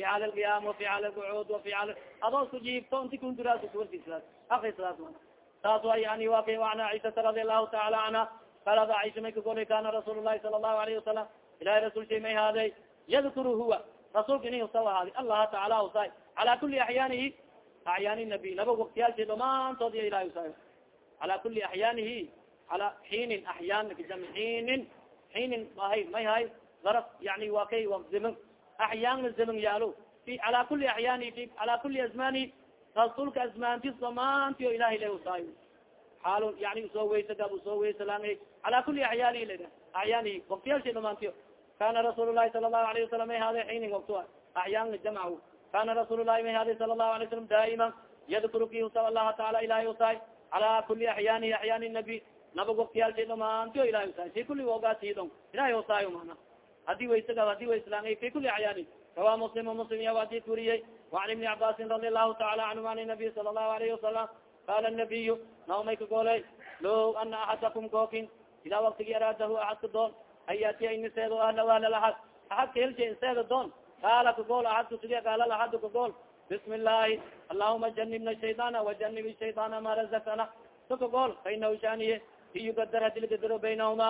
A: fi xaali alqiyam wafi xaali alqucuud wafi xaali adoo isku jiifto inti kunduraas akri sidaas mana saas way yani wa kay an caisaa radi allahu taala canha kalada caisha may kagolay kana rasuul lahi sala allahu alayhi wasalam ilahay rasul shay may haaday yadkuru huwa rasuulka ini usa ahaadi allaha taala usaay cala kuli axyaanihi axyaani nabi laba waktiyaalsha dhamaantood iya ilahay usaay cala kuli axyaanihi ala xiinin axyaan nakajam xiinin mahay may hay daraf yani wa kay wa zaman axyaanna zaman yaalo fi cala kuli axyaanihi fi cala kuli azmani rasuulka asmaantis damaanti o ilahay la usaayo xaal yani u soo weysa gab u soo weysa lang cala kuli axyaanihi la axyaanihi waktiyaalsha dhamaantiyo kana rasuul lahi sala lahu alayه wasalam may haaday xiinin waktua axyaan jamchu kana rasuul lahi may haaday sala lahu alay salam daa'ima yadkuru ki usa allaha taala ilahay usaay cala kuli axyaanihi axyaani nabi nabag waktiyaalsha dhamaantiyo ilahay usaay fi kuli wogasidon ilahay usaayo mana hadi waysag hadi wa islaamay fi kuli acyaani rawa muslim muslim ya wadid wuriyey wacan ibni cabaasin radi allahu taala canhum an nabiy sala allahu alayhi wasalam qala nabiyu naomay ka goley low ana axadakum gookin idaa waktigi araadahu axadka doon an yaatiya iniseedo ahla ahla laxad axadka helsha inseeda doon kaala kagool axadka sugiya kaala laxad kagool bismi illaahi allahuma janibna shaydaana wajanib shaydaana ma razagtana sakagool fainahu shaniye iyugadar hadilagadaro baynahuma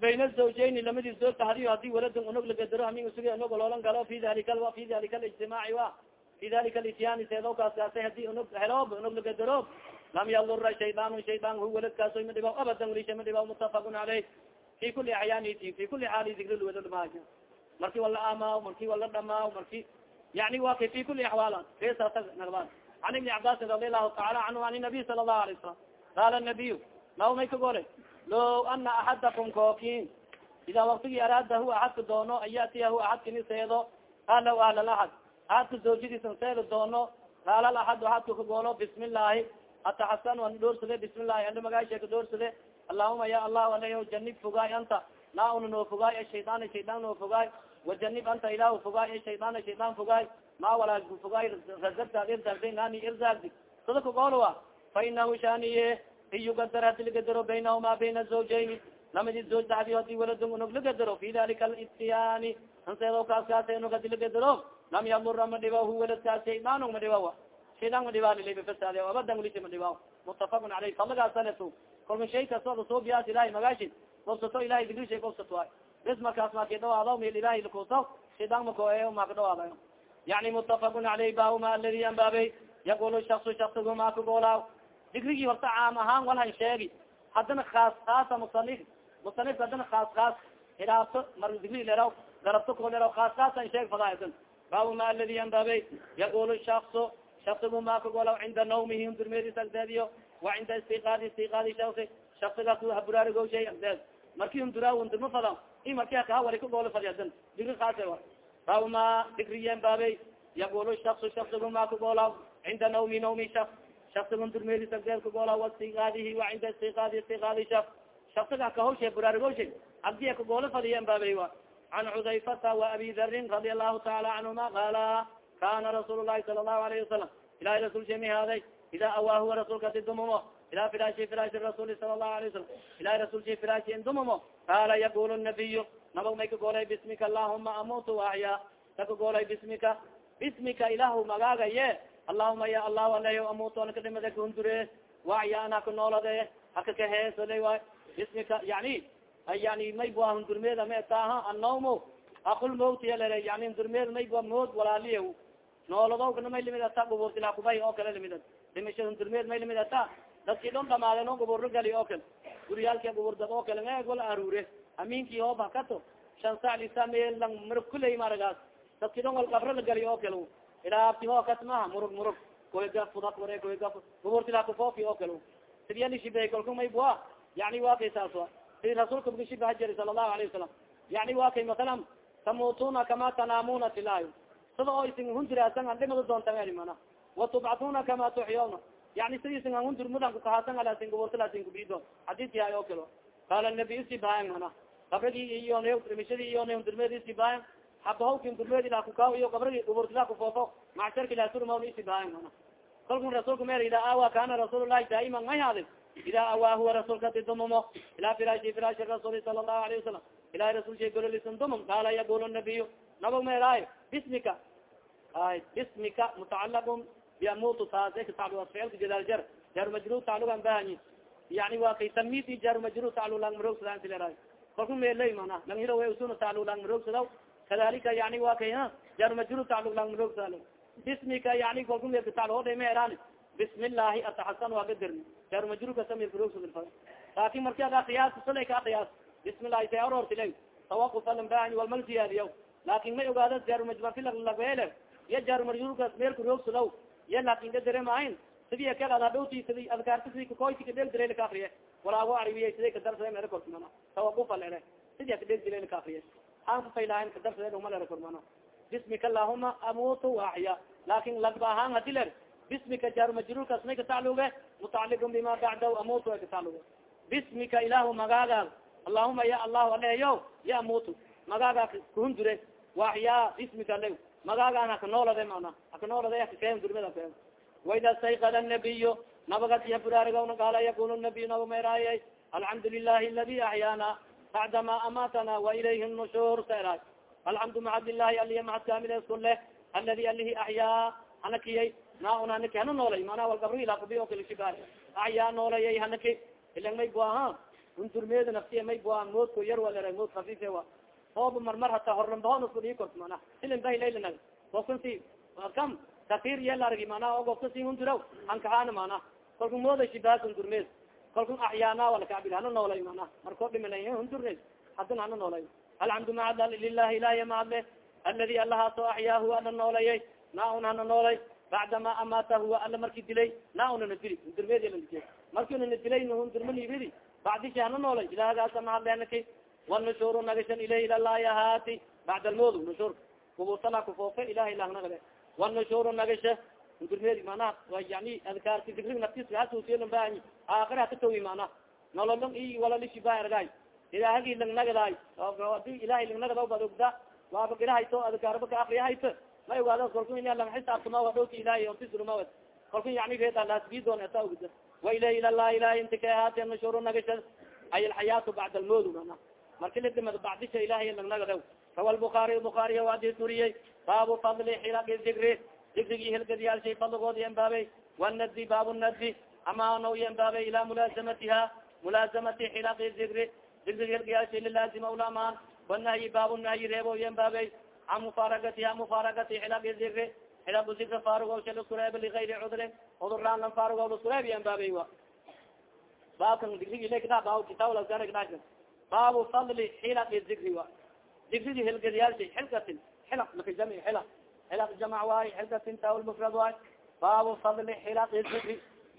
A: bayn zawjayni lamadi zoog tahadiyo haddii waladin unog lagadaro hamin usuga unog loolan galo fi dalika fi dalika alijtimaaci wa fi dalika alityaani seedo kaaskaasay haddii unog heloob unog lagadaro lam yadura shaydaanu shaydaan hu waladkaaso ma dhiba abadan walisha ma dhiba mutafaqun caleyh fi kuli axyaani fi kuli xaali digrlwadama marki wala amaaw marki wala dhamaaw marki yani wa kay fi kuli axwaal reesasa nagdaan an ibni cabaasin radi allahu taala canhu an nabiy sala allahu alay salam qaala nabiy naw may ka golay low ana axadakum kookin idaa waktigi araadahu axadka doono an yatiyahu axadkini seedo ahlahu ahl laad axadka zawjadiisan seeda doono qaala axad axadka kagoolo bismi llahi ataxasan an dhoorsade bismi llahi anda magaasha ka dhoorsade allahuma ya allah alayo janib fogaay anta naa una noo fogaay ashayaan shaydaan noo fogaay wajanib anta ilahu fogaay ashayaan shaydaan fogaay ma walaa fogaay razagtaad irzaagday nani irzaagdi sada kagoolowa fa inahu shaniye iyugadar hadi lagadaro baynahuma bayna zawjayni lamadi zooj dadi hadi waladun unog lagadaro fi dalika alistiyaani anseedo kaaskaas unog hadi lagadaro lam yamura ma dhiba hu waladkaas shaydaanong ma dhiba shaydaan ma dhiba lilabafasad abadan walisha ma dhiba mutafaqun caleyh falagaasaleto kolka shay kastooda soo biyaas ilahay magaashi gobsato ilahay digrishay gobsato ay bes markaas maki dhawaado mil ilahay lakuso shaydaan mako maka dhawaada yani mutafaqun caleyh bahuma aladi anbaabey yaqulu shaksu shaksigu ma digrigii horta caam ahaan walhan sheegi. Haddana kaas kaasa musanif musanifka haddana kaas kaas hidaabto mar digri leraw garabto ko leraw kaas kaasan sheeg fadaadan baabuma aladi anbaabey yaqulu shaksu shaksigu ma kagoolaw cinda nawmihi durmeedis agdeediyo wa cinda istiqaadi istiqaadi shaksi shaksigaas haburaarigo shay agdeed marki hundura hundurma fada i marki kaa wali kagoolo fadi hadan digri kaase wa baabuma digriyen baabey yaqulu shaksu shaksigu ma kagoolaw cinda nawmi nawmi shaks shaksigan durmeedis agdeed kagoolaw waistiqaadihi wa cinda istiqaadi istiqaadi shaks shaksiga kahawshe buraarigoshe abdiya kagoolo fadiyen baabey wa can cudayfata wa abi darin radi allahu taala canhuma qaala kana rasuul lahi sala allahu alayhi wasalam ilahi rasul shemi haaday ida awaahuwa rasulka di dumumo ila firaashi rasuli sala allahu alayه wasalam ilahi rasul shi firaashi in dumumo qaala yaqul nabiyu nabag may kagoolay bismika allahuma amutu ahya ka kagoolay bismika bismika ilahu magaagaye allahuma ya allah alayo amutu ana kadhimada kahundure waaya ana ka noolade haka kaheesada way bismika yani yani maybua hundurmeeda ma taaha annawmo akul mawtiya lere yani hundurmeed maybua mood walaaliya noolado may limid ata guburtila kubay oo kale limid dhimisha hundurmeed may limid ata dadki dhon dhamaadeen oo guburro gali oo kale guryaalki guburdad oo kale me wala aruure aminki hooba kato. Shan sac lisa meelang murug kuley maragaas dadki dhon wal qabro la gali oo kale ilaabti hoo kat maha murug murug. Koyga fudak ware koyga guburtila kufoofi oo kale sidiyalishibe kolka may bua. Yani wa kay saas wa sidi rasuulka bukishibaha jiri sala allahu alayه wasalam yani wa kay masalan tamutuna kama tanaamuna tilayo sida oo isin hundirasan an dhimada doontan eli mana. Watubcatuna kama tuxyona yani sida isin an hundur mudan kukahaasan alasin guburtilasin kubido xadiidki hay oo kale qala nabiy sibayan mana. Qabrigii iyo mishadii iyo durmedi sibayan habahawkin durmedi la kukaa iyo qabrigi uburtila kufoofo macsharki lasurma isibayan mana kalkun rasuulka mer ida awa kana rasuul lahi daaima may haadi ida awaa huwa rasuulka tidumumo ilaa firaashi firaashi rasuuli sala allahu alayhi wasalam ilahi rasul shay gololisan dumum qaala yaqul nabiy nabag meelaayo bismika. Ay bismika mutacalaqun biamutu taas ekataclu ficilka jadaaljar jar. Majrur taclugan bahanyi yani wa kay tamidi jar majrur taclulang maroogsadaantilera kalku meelay mana. Lang hiro usuna taclulang maroogsadaw kadalika yani wa kay jar majrur taclulang maroogsada bismika yani kalku meel katacluhodha meeraan bismi llahi ataxasan waa gaderni jar majrurka samir maroogsada laakin marki ada kiyaas sulay ka kiyaas bismi llahi say aroortila tawaquf alan bahanyi walmal siyaadiya laakin may ogaada jar majmartilagweele iya jar majrurkas meelka roogsadaw iya laakin gaderemahayn sidii kal ad hadhowti sidi adkaarti sidi kakoyti kadhel dilay laka akriye walaago ariwiye siday kadarsa mera kormana tawaqufa lere sidii kadhel dilay laka akriye aan kafaylahan kadarsa uma lere kormana bismika allahuma amutu waaxya laakin lagba ahaan hadi ler bismika jaar majruurkas may katacluge mutacaliqun bima bacdaw amutu ay katacluge bismika ilahu magaaga. Allahuma ya allahu aleeyo ya amutu magaaga kuhundure waaxya bismika le magaagaan hakanoolade mana hakanoolade hakakeen durmada keen. Waida staykada nabiy nabagatiya buraarigawna qaala yaqul nabiy naba meeraayay alxamdu lilahi aladi axyaana bacda ma amatana wailayhi nushur saeraay alxamdu macabdilahi aliya macadkaamileskule aladi alihi axyaa hanakiyay na un hanaki hana noolay mana wal gabri ilakubi o kalishibaa axyaa noolayay hanaki ilang may buaha undurmeeda naftiya may bua moodko yar walera mood kafife wa hooba marmar hata horlambaho isku dhii kort mana silin bahilaylinag okansi kam takir yelargi mana ogofka si hunduraw ankahaana mana kalku mooda shibaasun durmeed kalku axyaana walakaabil hana noolay mana? Markoo dhimina hundurne hadin hana noolay. Alxamdu maca lilahi ilahiy maadle aladi alahaasoo axyaa huwa ala noolayay na un hana noolay. Bacdama amata huwa ala marki dilay na unana dili. Hundurmeed ladi marki unana dilay hundurmanibidi bacdishi hana noolay. Ilahagaasa mahadlenaki wanushuru nagashan ilayh ilalahi ahaati bacd almood nushur. Kubusala kufoofe ilahay lahnagale wanushuru nagasha durmeedi mana? Yani adkaarti digrig naftis hasusiyalanbaani aakhir hatatawi mana? Nololong i walalishiba ergay ilaahagi langnagadaay adi ilahay langnagada bad ogda waaba girahayto adkaarba ka akriyahayto ma ogaada kalku ina lang xisaabtama wadhowti ilahay ortisuruma kalku yani reeda lasbidon eta ogda wa ilayh ilalah ilahay inti ka ahaate nushuru nagasha ay alxayaatu bacd almood mana? Marki ladimad bacdisha ilahay langnagada rawa lbukaariy bukaariy adis uriyey baabu fadli xilaqi digri digrigi hilgadiyaalshay fadligood yanbaabay wanadi baabu nadi amaano yanbaabay ilaa mulaasamatiha mulaasamati xilaqi digri digrigi hilgayaalshay lilaazima ulamaan wanahyi baabu nahyi reebo yanbaabay an mufaragatiha mufaragati xilaqi digri xilaqu digri faarugowsha laskureeb ligayri cudrin cuduraan lan faarugow laskureeb yanbaabay wa baabkan digrigi lekda baa kitaab baabu fadli xilaqi digri wa digrigi hilgadiyaalshay xilkatin xilaq maka jami xilaq xilaq jamac waayo xilkatin tawl mufrad waay baabu fadli xilaqi digri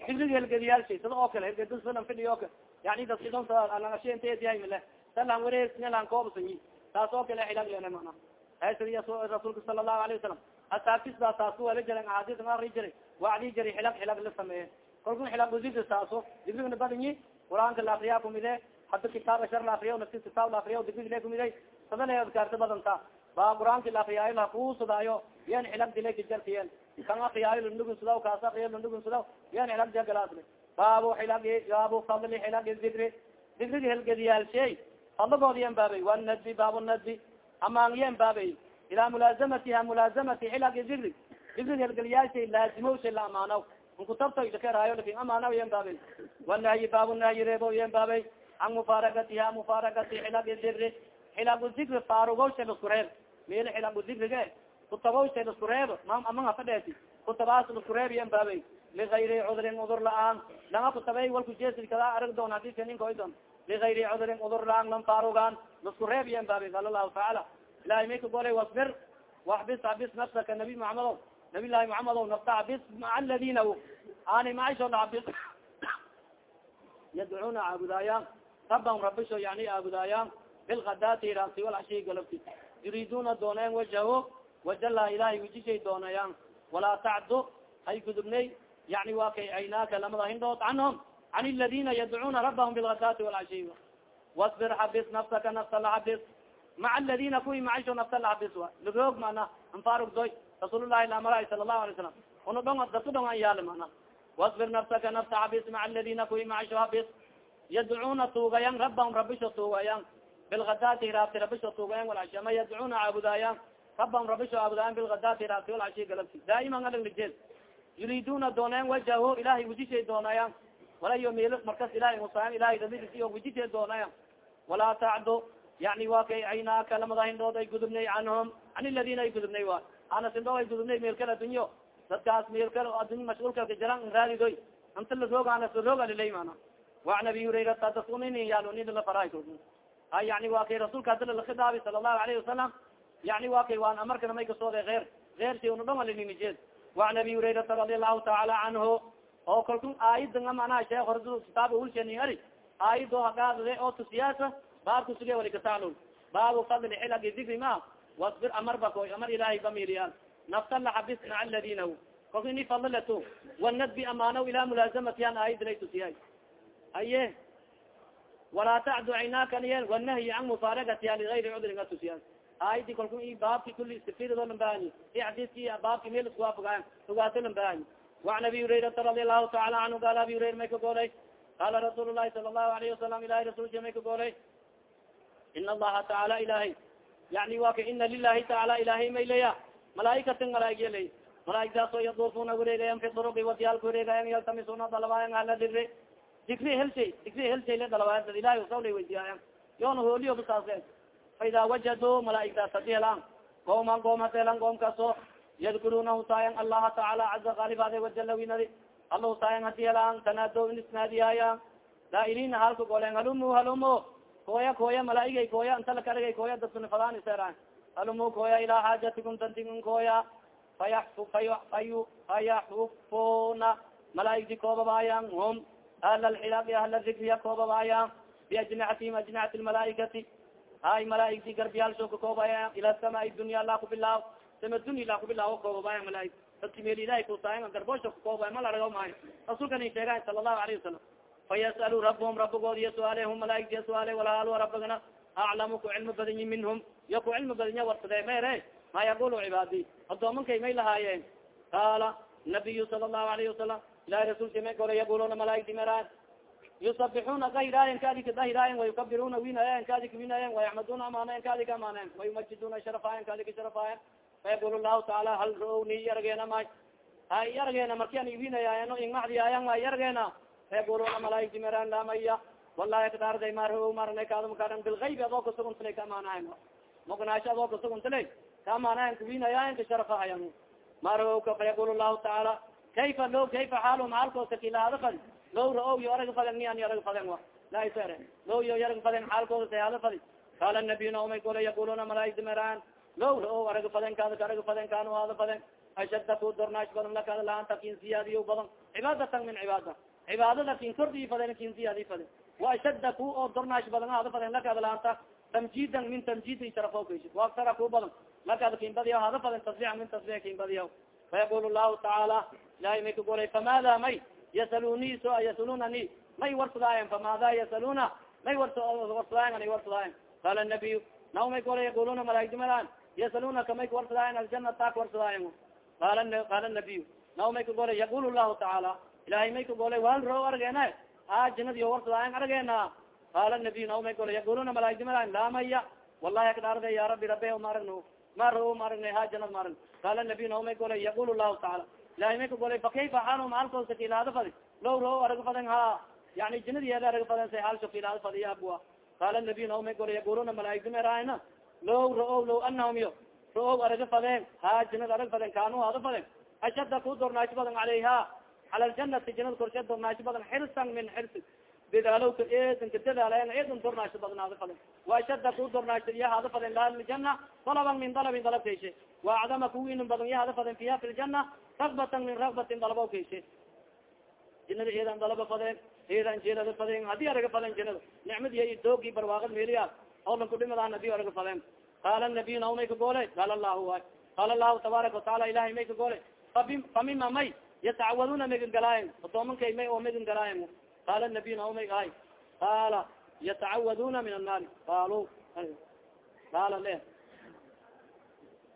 A: digrigi hilgadiyaalshay sida oo kale hilgadislan fidhi oo kale. Yani dasidonlangashinteedihay mile salan wareesnalan koobsanyi taas oo kale xilaq lene mana hasriya rasuulka sala allahu alayhi wasalam asaabtis baa taasu wala jiran axaadiis akri jiray. Wacdii jari xilaq xilaq la sameeye kalkun xilaq digri taaso digrigna badinyi qur'aanka la akriyaa kumide hada kitaab ashar la akriya nafti kitaab la akriya digrig le sadale adkaarta badanta ba qur'aanki la akriyaayo lakuusudaayo yan xilag dilay kajartiyen kan akriyaayo landugunsudaw kaas akriya landugunsudaw yan xilag jagalaasle baabu xilagi baabu fadli xilagi digri digrigi helgadiyaalshay fadlagoodi yan baabay wanadbi baabu nadbi amaan yan baabay ilaa mulaasamatiha mulaasamati xilagi digri digrig helgadiyaalshay laazimowshay la amaanaw nkutabto ilakeraayo laakiin amaanaw yan baabay wanahyi baabu nahyi reebo yan baabay an mufaragatiha mufaragati xilagi digri xilagu digri faarugowsha laskureeb meel xilagu digrige kutabowsha laskureeb amanga fadheeti kutabaas laskureeb yan baabay ligayri cudrin cudur la'aan langa kutabey walku jeesi kada arag doon hadika ninkoydon ligayri cudrin cudur la'aan lan faarugaan laskureeb yan baabay qala lahu tacaala ilahay may ka wasbir waxbis abis nafsaka nabi muxamadow nabi llahi muxamadow nafta abis maa aladina ani maisho abis. Yadcuuna caabudaayaan rabban rabisho yani caabudaayaan bilkadaati raasi walashii galabti. Yuriduna dooneen wajaho wajala ilahay wijishay doonayaan. Walaa tacdu hay gudubnay. Yani waa kay aynaaka lamada hindhood canhum can ladina yadcuuna rabahum bilkadaati walcashiy wasbir xabis nafsaka nafsa laxabis maca aladina kuwi macisho nafsa laxabis wa. Lagoog mana anfarugdoy rasuulullahi lamara sala allahu alay salam una dhong dadku yaali mana wasbir nafsaka nafsa xabis maca aladina kuwi macisho habis yadcuuna tuugayan rabahum rabisho tuugayan bilgadati hiraabti rabisho tuugayan walcashi ama yadcuuna caabudaayan rabahum rabisho caabudaayan bilgadati hiraabti walcashi galabti daa'iman alaglijed yuriduna dooneen wajaho ilahay wejishay doonayan walayo meel markas ilahay musaan ilahay dadis iyo wejishay doonayan walaa tacdo yani wa kay aynaaka lamada hindhood ay gudubnay canhum an iladina ay gudubnay wa. Ana sindhoo ay gudubnay meel kale adunyo dadkaas meel kale aduny mashgulkalka jaran raadidoy anta la roog ana sa roog alilay mana. Waan abi hurairata daskunin yaalonidalafaray ha yani wa kay rasuulka hadala lakidaabi sala allahu alayhi wasalam yani wa kay waan amarkana may kasooda eer eer si una dhong alinimijed وan abi hurairata radi alahu taala canhu oo kalku aayada manaha sheekh hor kitaab ulshani ari aayado hagaadade oo tusiyaasa baabka suge wali kasaalul baabu fadli xilagi dikri ma wasbir amar bakoy amar ilahay bamiliyan nafta laxabis maca aladina kalku ini fadlileto wanadbi amaanaw ilaa mulaasamatiyan aayadinay tusiyay aye walaa tacdu caynaaka niye wanahyi can mufaaragatiha ligayri cudrin a tusiya aayadi kalku i baabki kuli safirdo lambahany i adiski ah baabki meel iskuwaafagaayan ogaato lambahany waan abi hurayrata radi allahu taala anhu qaala abi hurayra may ka goolay? Qaala rasuul lahi sala allahu alayhi wasalam ilahi rasulka may ka goolay? Ina allaha taala ilahay yani wa ka ina lilahi taala ilahay may leya malaaikatan malaaigya ley malaaigtaasoo yaduufuna wareegayan fi duruqi wadiyaalka wareegayan yaltamisuna dalabaayan ala dikri. Dikri helsay dikri helsay le dalabaayan dad ilahi usaw lay weydiyaayan yoona hooliyoba saase faida wajaduu malaaigdaas hadi helaan gooman goom hadeelan goom kaso yadkuruna husaayan allaha tacaala caza kaalibade wajalawinadi alla husaayan hadi helaan tanaado inisnaadiyaaya daailina halka golen halumu halumo kooya kooya malaaigay kooya inta kooya dadkunifadaan iseera halumu kooya ilaa xaajatikum dantigun kooya fayaxufuna malaaigdi koobabaayan hum ahla lxilaqi ahla dikriya koobabaayan biajnixatihim ajnixati lmalaaikati hay malaaigdi garbiyaalsho ka koobaya ila samaai dunya la kubilaaw sama dunya la kubilaawo koobabaya malaaig dadki meel ilahay kusaayan garboosho ka koobaya ma laragaw maayo rasuulkan i sheegahay sala allahu alayhi wasalam fayasalu rabahum rabigood iyo suaale hum malaaigdi iya suaale walaal rabigana aclamu ku cilmi badinyi minhum. Iyo ku cilmi badinya warsade mere. Ma yaqulu cibaadi adoomankay may lahaayeen qaala nabiyu sala allahu alayhi wasalam ilahi rasulka may gole yaquluna malaaigdi meraan yusabixuna kahiraayen kadika dahiraayen wayukabiruna winaayen kadika winaayen wayaxmaduna amaanayen kadika amaanayen wayumajiduna sharafaayen kadika sharafaayen fayaqul lahu taala hal ra-ni yargeena may hay yargeena markian iwinayaayeno ingmacdiyaayan ma yargeena fayaquluna malaaigti meraan lamaya wallahi kadaarday ma ra marnay kaadamakaran bilgaybi adoo kasuguntala ka amaanayen mognaasho adoo kasuguntala ka amaanayen kuwinayaayen ka sharafahayan ma ra-ka fayaqul lahu taala kayfa lo kayfa xaalo maalkoosa kilaada fadi low ra'o yo arag faden nian yarag faden wa. Laisere low yo yarag faden xaalkooda sayada fadi qaala nabiy naomay gole yaquluna malaaigti meraan low ra'o arag faden kaada ka arag faden kaanu hada faden ashadda ku dornaash badan lakada laanta kin siyaadiyo badan cibaadatan min cibaada. Cibaadada kin kordii faden kin siyaadi faden wa ashadda ku oo dornaash badan hada faden lakada laanta. Tamjidan min tamjidi sharafo kaysi waaktara ku badan lakada kin badiya hada faden tasbixa min tasbix kin badiya fayaqul llahu tacaala ilahay may ka golay famada may yasaluni so yasalunani may warsadaayen famada yasaluna? May warsadaayen anay warsadaayen qaala nabiy naw may gola yaquluna malaigdimalaan yasalunaka may kawarsadaayen aljana taa kawarsadaayen qaala qaala nabiy naw may ka golay yaqul lahu tacaala ilahay may ka golay wal ro argeena a janadi o warsadaayen argeena qaala nabiy naw may gola yaquluna malaigdimalaan laamaya wallahi akdaarde ya rabi rabe ma aragno ma ro ma aragnay ha janad ma arag qaala nabiy naw may golay yaqul lahu tacaala ilahay may ka golay fakayfa xaal maalkoosa kilaada fadi low ro arag faden ha. Yani jinadiyeeda arag faden say haalsho kilaada fadiya abua qaala nabiy naw may golay yaquluna malaaigdi meraayna low ra'o low anahum yo ra'o araga fadeen ha jinad arag faden kaanu hada faden ashadda ku dornaashi badan calayha cala aljanati jinad korshe dornaashi badan xirsan min xirsi bidaalowka eedanka dadaalayan eedan dornaashi badnaada faden wa ashadda ku dornaashi iya hada faden laljana dalaban min dalabin dalab kayshe wa acdama kuwiinin badan iya hada faden fiha fi ljana ragbatan min ragbatin dalabo kayshe jinada eedan dalaba fadeen eedan jeelada fadeen haddii araga faden jinada nicmadiya doogi barwaaqad meeliya hawlan kudhimadaan haddii araga fadeen qaala nabiy naw may ka goole qaala lahu way qaala lahu tabaaraka wataala ilahay may ka goole famima may yatacawaduna megan galaayen adoomankay may oo megan galaayen qaala nabiy naw may ay qaala yatacawaduna min annaari qalu qaala le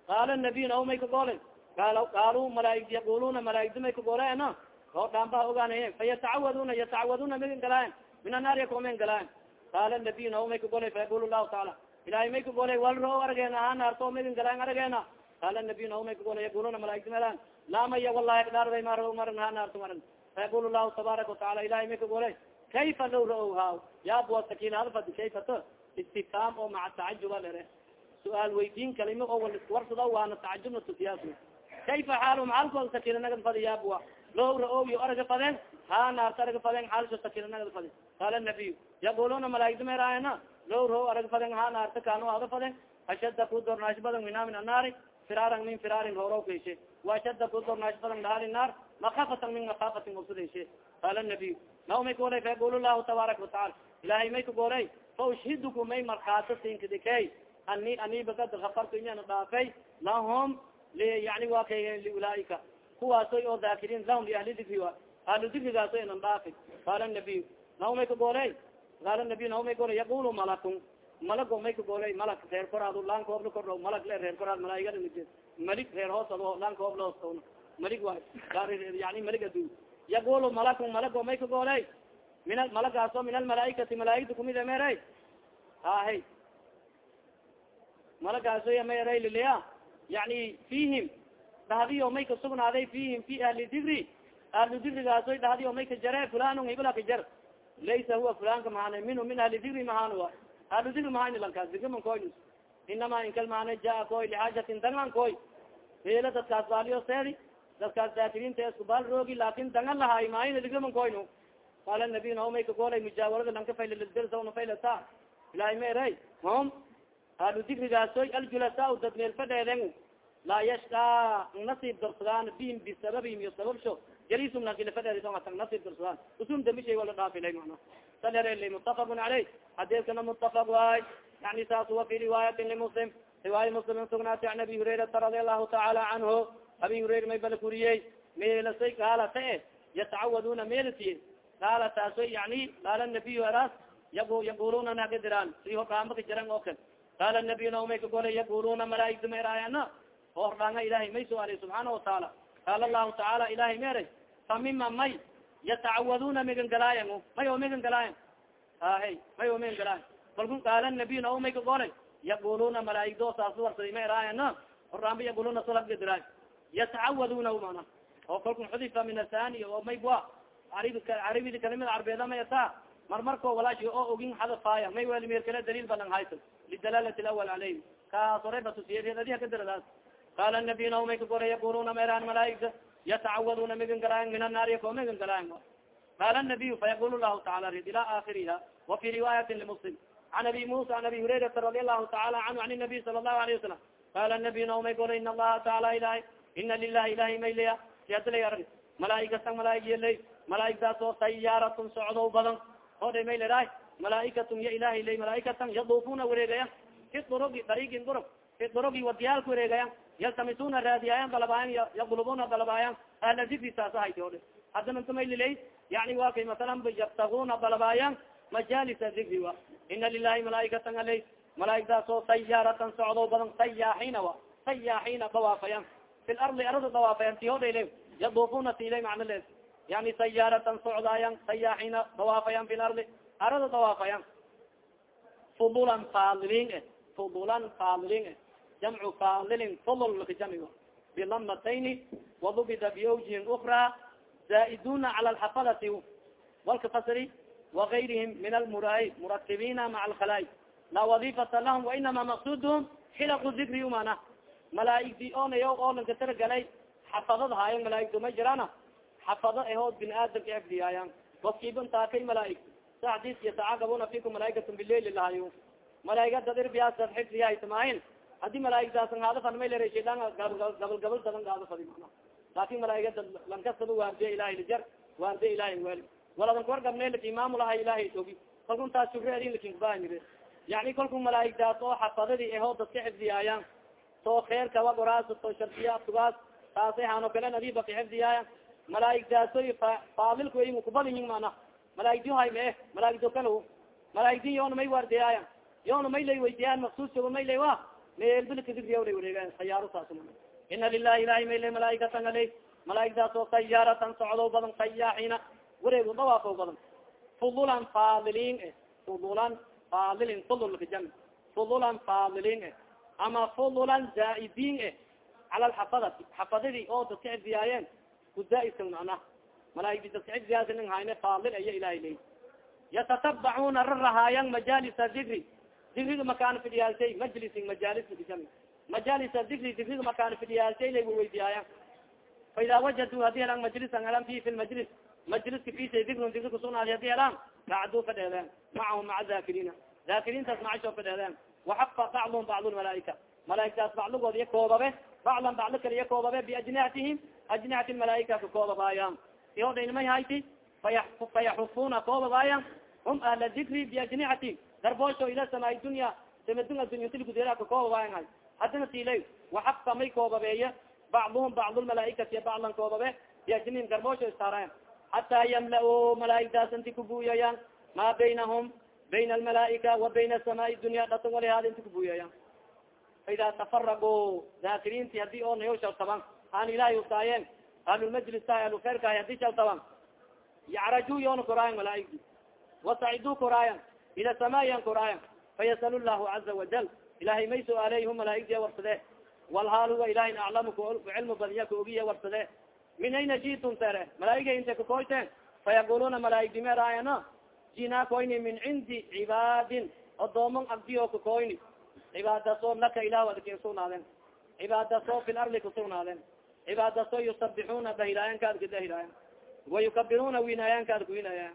A: qaala nabiy naw may kagoole qaalu malaaig yaquluna malaaigda may kagoolena oo dhaanbaha ogaanay fayatacawaduna yatacawaduna magan galaayan min annaari komen galaayan qaala nabiy naw may kagoolay fayaqul lahu taala ilahay may kagoolay wal ro arageena ha naarto magan galaayan arageena qaala nabiy naw may kagoolay yaquluna malaaigda melaan laamaya walahi kadaarday mar maran ha naarto maran fayaqul lahu tabaaraka wataala ilahay may kagoolay kayfa low ra ha yaabwa sakin hadfad kayfa to istifhaam oo maca tacajuba lere su'aal weydiin kalima oo warsada waana tacajubna tusiyaas kayfa xaal maxalko sakina nagad fadi yaabwa low ra yo araga fadeen ha naarta araga fadeen xaalsho sakina nagad fadi qaala nabiy yaquluna malaaigda meraayana low ra araga fadeen ha naarta kaano ada fadeen ashada ku dornaash badan mina min annaari firaaran min firaarin horow kayshe waashada ku dornaash badan lahali naar makafatan min makafatin obsadeshe qaala nabiy naw may kaolay fayaqul lahu tabaaraka wataala ilahay may kagoolay fa ushhiduku may markaato sinkadikey ani aniba kad afartu inana dhaafay lahum yani wa kay liulaaika kuwaasoy oo daakiriin lahum liahli digri a ahlu digrigaaso inan dhaafi qaala nabiy naw may kagooley qaala nabiy naw may goolay yaqulu malakun malago may kagoolay malak reer koraad laan koob la kordho malag le reer koraad malaaigada malik reer hoos ado malik waay. Yani malik adu yaqulu malakun malago may kagooley min malagaaso min almalaaikati malaaigta kumid mere hahe malagaaso yamara liliya yani fihim dhahdiyo may kasugnaaday fihim fi ahli digri ahli digrigaaso dhahdiyo may ka jare fulan hibla ka jar. Laysa huwa fulanka mahana minhu min ahli digri mahan wa ahli digri mahani lankaas digriman koy inama inkal mahana jaa koy lixaajatin dangan koy hela dadkaas baaliyo seedi dadkaas daakiriinta isku baal roogi laakin dangan lahaay maayna digriman koyno qaala nabiy naomay kagoolay mujaawarada lanka faylldirsauna faylata ilahay ma eray? Hom ahlu digrigaasoy aljulasaa dad meel fadheeden laa yashkaa nasiib darsadaan bihim bisababihim iyo sababsho jalisum lankila fadheedtang nasiib darsadaan. Usum dambishay wala dhaafilay mana salerel mutafaqun caleyh hadeeskana mutafaq waay. Yani saas wa fi riwaayatin limuslim riwaaya muslim sugnaati an abi hurayrata radi allahu tacaala canhu abi hurayra may bala kuriyey meelasay kaala ta e yatacawaduna meelasiye qaala taaso yani qaala nabiy aras yaquluna nagadiraan si hokaamaka jaran oo kale qaala nabiy naumay kagolay yaquluna malaaigta maeraayana oo hordhaanga ilahay may suaaliy subxaana wataala qaala lahu tacaala ilahay meeray fa mima may yatacawaduna migan galaayan may o migan galaayan ahe may o migan galaayan kalku qaala nabiy naumay kagolay yaquluna malaaigdo saas warsaday maeraayana hordhaanba yaquluna sulagadiraa yatacawaduna mana oo kalku xudifa min athani oo may bua caribidi kalimad carbeeda may ata marmarko walaashi oo ogin xadafaaya may weli meer kale daliil balan haysa lidalaalat lawal aleyh kaas oray batusiya adiha kadaradaas qaala nabiy naw may kagora yaquluna meeraan malaaigta yatacawaduna migan galaayan min annaari ko migan galaayan qaala nabiy fayaqul lahu taala rid ila akhiriha wa fi riwaayatin limuslim an abi musa an abi hurayrata radi allahu taala canhu an nabiy sala allahu alayh wasalam qaala nabiy naw may gora in allaha taala ilahi ina lilahi ilahi mayleya siadlay arag malaaigatan malaaig yelay malaaigtaas oo sayaaratun socdow badan. Oo dha may ledahay malaaikatun ya ilahi lay malaaikatan yadufuna wareegaya. Fi durugi dariigin durug fi durugi wadiyaalka wareegaya. Yaltamisuna raadiyaayan dalabaayan yadlubuna dalabaayan. Ahla dikri saasa hayti o dha hadda minta may lilay yani wa kay masalan yabtaguna dalabaayan majaalisa dikri wa ina lilahi malaaikatan alay malaaigtaas oo sayaaratan socdow badan. Sayaaxiina wa sayaaxiina dawaafayan fi lardi arada dawaafayan ti hodhayla yadufuna tilay macna lees yani sayaaratan socdaayan sayaaxiina dawaafayan fi lardi arada dawaafayan fudulan faadilin e fudulan faadilin e jamcu faadilin fudul lakajami bilamatayni wadubida biawjihin ukra zaaiduna cala alxafadati walka fasri وaغayrihim min almurai murakibina maca alkhalaa'i laa wadifata lahum wainama maqsudhum xilaqu dikri umana malaaigdi onayo oo lanka taragalay xafadad haayan malaaigdu ma jirana xafado ahood bin aadamka afdiyaayan waskiban taakay malaaig. Sa xadis yatacaqabuna fikum malaaikatun bilail lahayo malaaigada irbiyaasad xifdiyahaytamahin haddii malaaigdaasan haada fan may lera shaydan gabal gabal dadan gaada fadi mana laakin malaaigada lankasaba waardiya ilahay lijar waardiya ilahay weli waladan kuwargabne laki imaamulaha ilahay ogi kalkun taas shugreedin laakiin kubahanyire yani kalku malaaigdaas oo xafadadii ahood dadka xifdiyaayan to kheerka wa goraas to shardiya tugaas taasay hano kale nadiba ka xifdiyaaya malaaigdaasoy faadilka way kubadayin mana malaaigdi hay mee malaaigdo kal malaaigdin yoona may waardiyaaya yoona may lay weydiiyaan maksuuska may lay wa meelbilkadigriya lay wareegan sayaaro saas ina lilahi ilahi may lay malaaigatan aley malaaigdaas oo sayaaratan socdo badan sayaaxina wareego dawaafo badan. Fudulan faadiliin e fudulan faadilin fululka jam fudulan faadiliin e ama fudulan zaa'idiin e cala alxafadati xafadadii oo dadka cidiyaayeen kudaa-isan macnaha. Malaaigdi dadka cidiyaasn hayne faadil aya ilahay ley yatatabacuna rarahaayan majaalisa digri digriga makaan fidhiyaasay majlisin majaalisam majaalisa digri digriga makaan fidhiyaasay lay waweydiyaaya fa wajaduu haddii helaan majlisan helaan fi fi lmajlis majliska fisa digrun digri kusugnaadi haddii helaan kacduu fadheedeen. Macahum maca daakiriina daakiriintaas macashoo fadheedeen waxafa bacdum bacd lmalaaika malaaigtaas bacdigood iya koobabe bacdan bacdo kale iya koobabe biajnihatihim ajnihati malaaika ka koobabaayaan ihodhaynimay hayti fayaxufuna koobabaaya hum ahla dikri biajnihati darboosho ila samaay dunya samadun adunya tilkudeera ka koobabayan hay hadina tilay waxafa may koobabeeye bacduhum bacd lmalaaikati bacdan koobabe biajnihim darboosho istaarayan hataa yamla-u malaaigtaas inti kubuuyayaan ma baynahum bayna almalaaika wa bayna samaai dunya dhatan walihaada inti kubuuyayaan faida tafaraqu daakiriinti haddii oo nayo shaltaban aan ilahay usaayeen ahlulmajlis ta ahluferkahay haddii shaltaban yacraju yoona koraayan malaaigdi wasaciduu koraayan ila samaayan koraayan fayasal llahu caza wajal ilahay may su'aaley hu malaaigdiya warsade walhaal huwa ilahin aclamu cilmu badiya ka ogiya warsade min ayna jitum tere malaa'iga inte kakoyteen fayaquluna malaaigdi meraayana jina koyni min cindi cibaadin. Odoomon agdiyo kakoyni cibaadaso laka ilah adka sugnaaden cibaadaso fi lardi kusugnaadeen cibaadaso yusabixuna dahilaayankaad kadahilaayan wayukabiruna winaayankaad kuwinaayan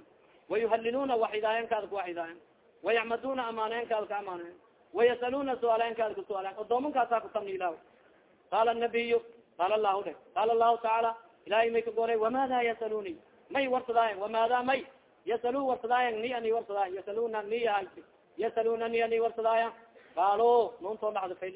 A: wayuhaliluna waxidaayankaad kuwaxidaayan wayacmaduna amaanayankaad ka amaanayan wayasaluna suaalayankaad kasuaalan odoomankaasaa kutabni ilah qaala nabiyu qaala lahu de. Qaala lahu tacaala ilahay may ka goray wamada yasaluni may warsadaayan wamada may yasalu warsadaayan ni ani warsadaayan yasaluna niya yasaluna ni ani warsadaayan qaalo nuntoo dhadafay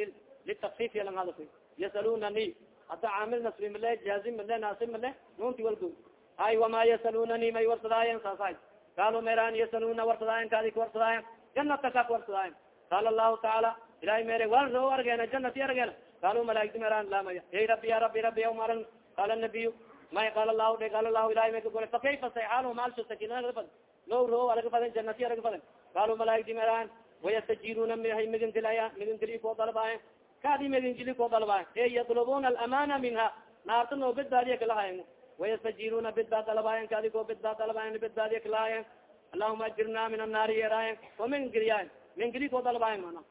A: litakfif yalang hadafay. Yasaluna ni. Hada caamil nasbi male jaazim male naasib male nunti walgo ay wama yasalunani may warsadaayan saasay qaalo meran yasaluna warsadaayan kaadi kawarsadaayan janataka kawarsadaayan qaala lahu tacaala ilahay mere wal roo argeena janati argeena. Qaalo malaaigdi meran lamaya hey rabi ya rabi rabi yaw maran qaala nabiyu may qaala lahu de qaala lahu ilahay may kagole fakayfa sayxaal maalsho sakinaa low roo alaga fadan janati alaga fadan qaalo malaaigdi meran. Wayastajiruna mihay magangilaya magangeli koo dalbaaye kaadi magangeli koo dalbaaye e minha. Naarta noo bedbaadiya kalahayen wayastajiruna bedbaad dalbaayen kaadi koo bedbaad dalbaayen bedbaadiya kalahayen allahuma ajirna min annaari yeraayen oo magangeliyayen magangeli koo dalbaayen mana.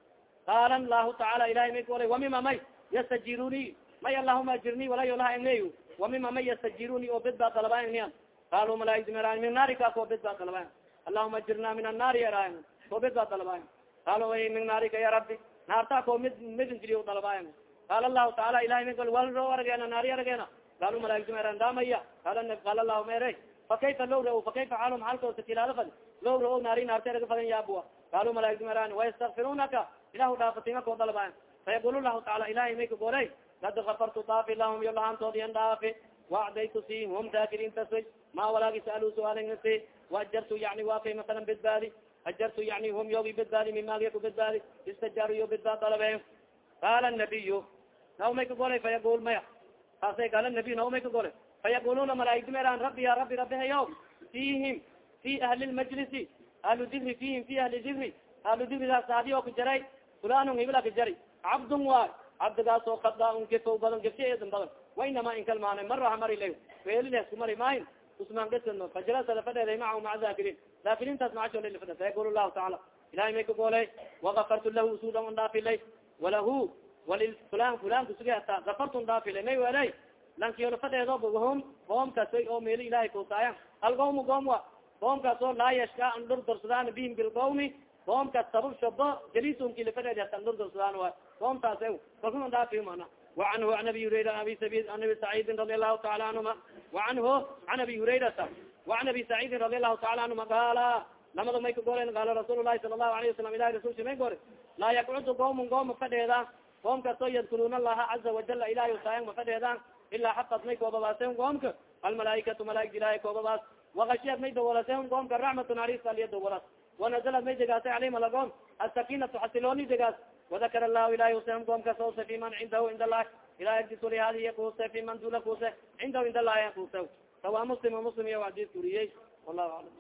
A: Qaala lahu tacaala ilahay may kaolay wamima may. Yastajiruni may allahuma ajirni walayolahaeney wamima may yastajiruni oo bedbaad dalbaayen niyan qaalu malaaigdi meraayen min naari kaa koo bedbaad dalbaayen allahuma ajirna min annaari yeraayen koo bedbaad dalbaayen qaal min naarika ya rabi naarta ko mid magangeliyo dalbaaya qaala lahu taala ilahay ma wal ro argeena naari argeena gaalu malaaigti meran damaya qaala lahu mere fa kayfa low ra fa kayfa xaalum xaalkoosa tilaada fad low ra naari naarta raga fadan yaabua gaalu malaaigti meran wayastakfirunaka ilahu dhaafatima koo dalbaaya fayaqul lahu taala ilahay may ka golay kad gafartu dhaafi lahum yo lahaantoodiyan dhaafi waacdaytu si hum daakiriintasay ma walaagi saalu suaalnasi waajartu yani waa kay masalan bedbaadi ajartu yani hum yogi bedbaadi mimagiya ku bedbaadi istajaaru yo bedbaad dalabe qaala nabiyu naw may ka golay fayaqul maya kaasay qaala nabiy naw may ka golay fayaquluna malaaigdi meran rabbi ya rabbi rabbi hayo fihim fi ahli lmajlisi ahlu dikri fihim fi ahli dikri ahlu dikridaas saadi oo ka jaray fulanun cabdigaas oo kada un gifo badan gifsidan badan. Wainama inkalmaana maraha mari lay weelileesku mari maahin usmaan gasano fajalasa lafadheeday macahu maca daakiriin lafadhe sayaqul lahu tacaala ilahay may ka goolay wagafartu lahu usudan un dhaafilay walahu wali fulan fulan kusuga hataa gafartun dhaafilay may welay lankiyo lafadheedo hom qoomkaas oo meeli ilahay kuutaayan alqawmu qoom wa qoomkaas oo laa yashka an dhurdorsadaan bihim bilqawmi qoomka sabab shabo jalisunkilafadeedsanurdosulaan qoomtaas kalkuma daafihim ana wacanhu an abi hurayra abi abi saciidin radi allahu taala anhuma waanhu an abi hurayrata waan abi saciidin radi allahu taala anhuma qaala lamada may ka goren qaala rasuul lahi sala allahu alayhi wasalam ilahi rasulsi may gore laa yaqcudu qoomun qooma fadheeda. Qoom kasto yadkuruuna allaha caza wajala ilahi saayan mafadheeda ilaa xaqat may koobabaasen qoomka almalaaikatu malaaigta ilahi koobabaas wakashiyad may dawalasen qoomka raxmatu naris aliya dawalas wanazla may degaasay aleyhim alagoom asakinatu xasilooni degaas wadakar lahu ilahi usam goomkas use fi man cindahu ind allahi ilah agdisulihadiy kuse fi man dula kuse cindahu ind allahi kuse sawa muslim o muslim iyo adis uriyey wallahu aclam